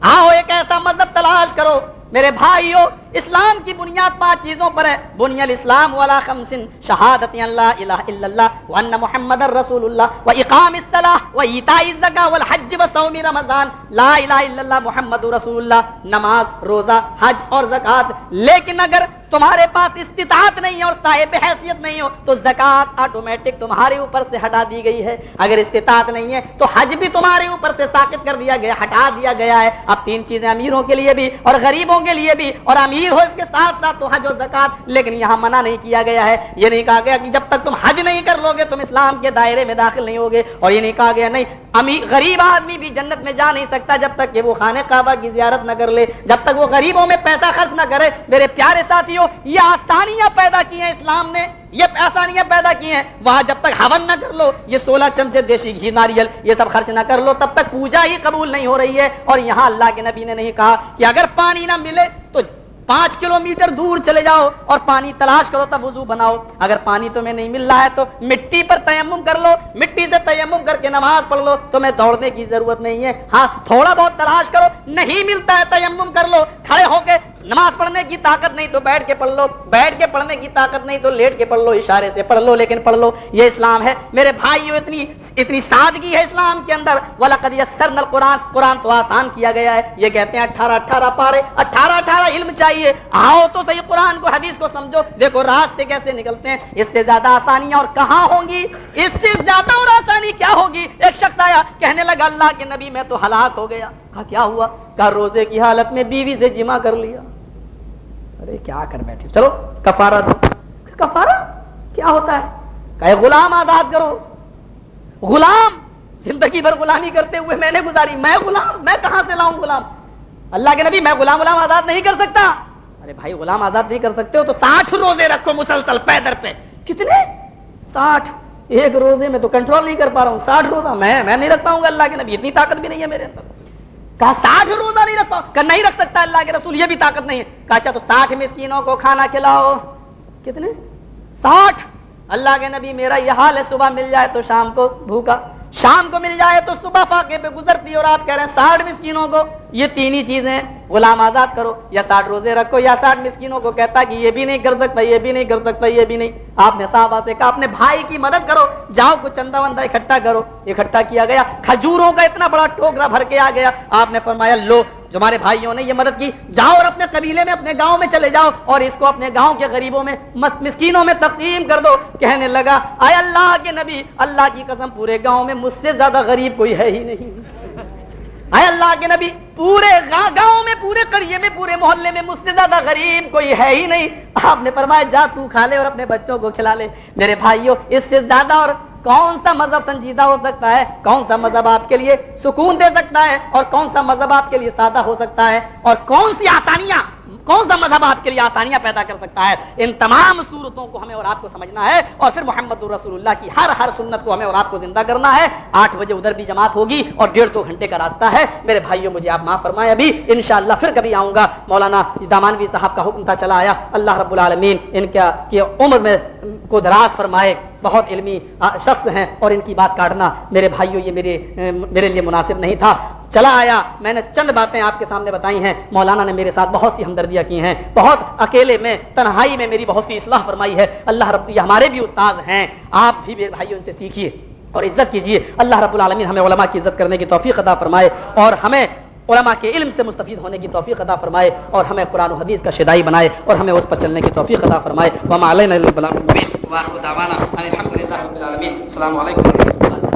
Speaker 2: آؤ ایک ایسا مذہب تلاش کرو۔ میرے بھائیوں اسلام کی بنیاد پانچ چیزوں پر ہے۔ بنیاد اسلام والا خمسن شہادت اللہ الہ الا اللہ وان محمد الرسول اللہ و اقام الصلاح و ایتاء الزکا والحج و صوم رمضان۔ لا الہ الا اللہ محمد رسول اللہ۔ نماز، روزہ، حج اور زکات۔ لیکن اگر تمہارے پاس استطاعت نہیں ہے اور صاحب حیثیت نہیں ہو، تو زکات آٹومیٹک تمہارے اوپر سے ہٹا دی گئی ہے۔ اگر استطاعت نہیں ہے، تو حج بھی تمہارے اوپر سے ساکت کر دیا گیا، ہٹا دیا گیا ہے۔ اب تین چیزیں امیروں کے لیے بھی اور غریبوں کے لیے بھی اور امیر امیر ہو اس کے ساتھ ساتھ تو حج و زکات لیکن یہاں منع نہیں کیا گیا ہے۔ یہ نہیں کہا گیا کہ جب تک تم حج نہیں کر لو گے تم اسلام کے دائرے میں داخل نہیں ہوگے۔ اور یہ نہیں کہا گیا، نہیں امیر غریب آدمی بھی جنت میں جا نہیں سکتا جب تک کہ وہ خانہ کعبہ کی زیارت نہ کر لے۔ جب تک وہ غریبوں میں پیسہ خرچ نہ کرے، میرے پیارے ساتھیوں، یہ آسانیاں پیدا کی ہیں اسلام نے۔ یہ آسانیاں پیدا کی ہیں۔ وہاں جب تک ہون نہ کر لو، یہ سولہ چمچے دیسی گھی، ناریل، یہ سب خرچ نہ کر لو، تب تک پوجا ہی قبول نہیں ہو رہی ہے۔ اور یہاں اللہ کے نبی نے نہیں کہا کہ اگر پانی نہ ملے تو پانچ کلو میٹر دور چلے جاؤ اور پانی تلاش کرو تب وضو بناؤ۔ اگر پانی تمہیں نہیں مل رہا ہے تو مٹی پر تیمم کر لو، مٹی سے تیمم کر کے نماز پڑھ لو، تمہیں دوڑنے کی ضرورت نہیں ہے۔ ہاں تھوڑا بہت تلاش کرو، نہیں ملتا ہے تیمم کر لو، کھڑے ہو کے نماز پڑھنے کی طاقت نہیں تو بیٹھ کے پڑھ لو، بیٹھ کے پڑھنے کی طاقت نہیں تو لیٹ کے پڑھ لو، اشارے سے پڑھ لو، لیکن پڑھ لو، یہ اسلام ہے۔ میرے بھائی اتنی اتنی سادگی ہے اسلام کے اندر۔ والا سر نل قرآن قرآن تو آسان کیا گیا ہے۔ یہ کہتے ہیں اٹھارہ اٹھارہ پارے، اٹھارہ اٹھارہ علم چاہیے۔ آؤ تو صحیح قرآن کو، حدیث کو سمجھو۔ دیکھو، راستے کیسے نکلتے ہیں۔ اس سے زیادہ آسانیاں اور کہاں ہوں گی؟ اس سے زیادہ اور آسانی کیا ہوگی؟ ایک شخص آیا، کہنے لگا، اللہ کے نبی میں تو ہلاک ہو گیا۔ کہا، کیا ہوا؟ کہا، روزے کی حالت میں بیوی سے جمع کر لیا۔ ارے کیا کر بیٹھے چلو، کفارہ دو۔ کفارہ؟ کیا ہوتا ہے؟ کہ غلام آزاد کرو۔ غلام، زندگی بھر غلامی کرتے ہوئے میں نے گزاری۔ میں غلام، میں کہاں سے لاؤں غلام؟ اللہ کے نبی، میں غلام غلام آزاد نہیں کر سکتا۔ ارے بھائی، غلام آزاد نہیں کر سکتے ہو تو ساٹھ روزے رکھو مسلسل پیدر پہ۔ کتنے؟ ساٹھ۔ ایک روزے میں تو کنٹرول نہیں کر پا رہا ہوں۔ ساٹھ روزہ میں میں نہیں رکھ پاؤں گا۔ اللہ کے نبی، اتنی طاقت بھی نہیں ہے میرے اندر۔ کہا ساٹھ روزہ نہیں رکھ پاؤں نہیں رکھ سکتا اللہ کے رسول، یہ بھی طاقت نہیں ہے۔ کہا اچھا تو ساٹھ مسکینوں کو کھانا کھلاؤ۔ کتنے؟ ساٹھ۔ اللہ کے نبی، میرا یہ حال ہے، صبح مل جائے تو شام کو بھوکا۔ شام کو مل جائے تو صبح فاقے پہ گزرتی اور آپ کہہ رہے ہیں ساٹھ مسکینوں کو، یہ تین ہی چیزیں غلام آزاد کرو، یا ساٹھ روزے رکھو، یا ساٹھ مسکینوں کو کہتا کہ یہ بھی نہیں کر سکتا، یہ بھی نہیں کر سکتا، یہ بھی نہیں۔ آپ نے صاحبہ سے کہا، اپنے بھائی کی مدد کرو، جاؤ کچھ چندہ وندہ اکٹھا کرو۔ اکٹھا کیا گیا، کھجوروں کا اتنا بڑا ٹوکرا بھر کے آ گیا۔ آپ نے فرمایا، لو جو ہمارے بھائیوں نے یہ مدد کی، جاؤ اور اپنے قبیلے میں، اپنے گاؤں میں چلے جاؤ اور اس کو اپنے گاؤں کے غریبوں میں مسکینوں میں تقسیم کر دو۔ کہنے لگا، اے اللہ کے نبی، اللہ کی قسم پورے گاؤں میں مجھ سے زیادہ غریب کوئی ہے ہی نہیں۔ اے اللہ کے نبی، پورے گاؤں میں، پورے قریے میں، پورے محلے میں مجھ سے زیادہ غریب کوئی ہے ہی نہیں۔ آپ نے فرمایا، جا تو کھا لے اور اپنے بچوں کو کھلا لے۔ میرے بھائیوں، اس سے زیادہ اور کون سا مذہب سنجیدہ ہو سکتا ہے؟ کون سا مذہب آپ کے لیے سکون دے سکتا ہے؟ اور کون سا مذہب آپ کے لیے سادہ ہو سکتا ہے؟ اور کون سی آسانیاں کون سا مذہب آپ کے لیے آسانیاں پیدا کر سکتا ہے؟ ان تمام صورتوں کو ہمیں اور آپ کو سمجھنا ہے اور پھر محمد رسول اللہ کی ہر ہر سنت کو ہمیں اور آپ کو زندہ کرنا ہے۔ آٹھ بجے ادھر بھی جماعت ہوگی اور ڈیڑھ دو گھنٹے کا راستہ ہے۔ میرے بھائیوں، مجھے آپ معاف فرمائے ابھی انشاءاللہ پھر کبھی آؤں گا۔ مولانا دامانوی صاحب کا حکم تھا چلا آیا اللہ رب العالمین ان کا کی عمر میں کو دراز فرمائے۔ بہت علمی شخص ہیں اور ان کی بات کاٹنا میرے بھائیوں، یہ میرے میرے لیے مناسب نہیں تھا۔ چلا آیا۔ میں نے چند باتیں آپ کے سامنے بتائی ہیں۔ مولانا نے میرے ساتھ بہت سی ہمدردیاں کی ہیں۔ بہت اکیلے میں، تنہائی میں میری بہت سی اصلاح فرمائی ہے۔ اللہ رب، یہ ہمارے بھی استاذ ہیں۔ آپ بھی میرے بھائیوں سے سیکھیے اور عزت کیجیے۔ اللہ رب العالمین ہمیں علماء کی عزت کرنے کی توفیق ادا فرمائے اور ہمیں علماء کے علم سے مستفید ہونے کی توفیق عطا فرمائے اور ہمیں قرآن و حدیث کا شدائی بنائے اور ہمیں اس پر چلنے کی توفیق عطا فرمائے۔ وما علینا السلام علیکم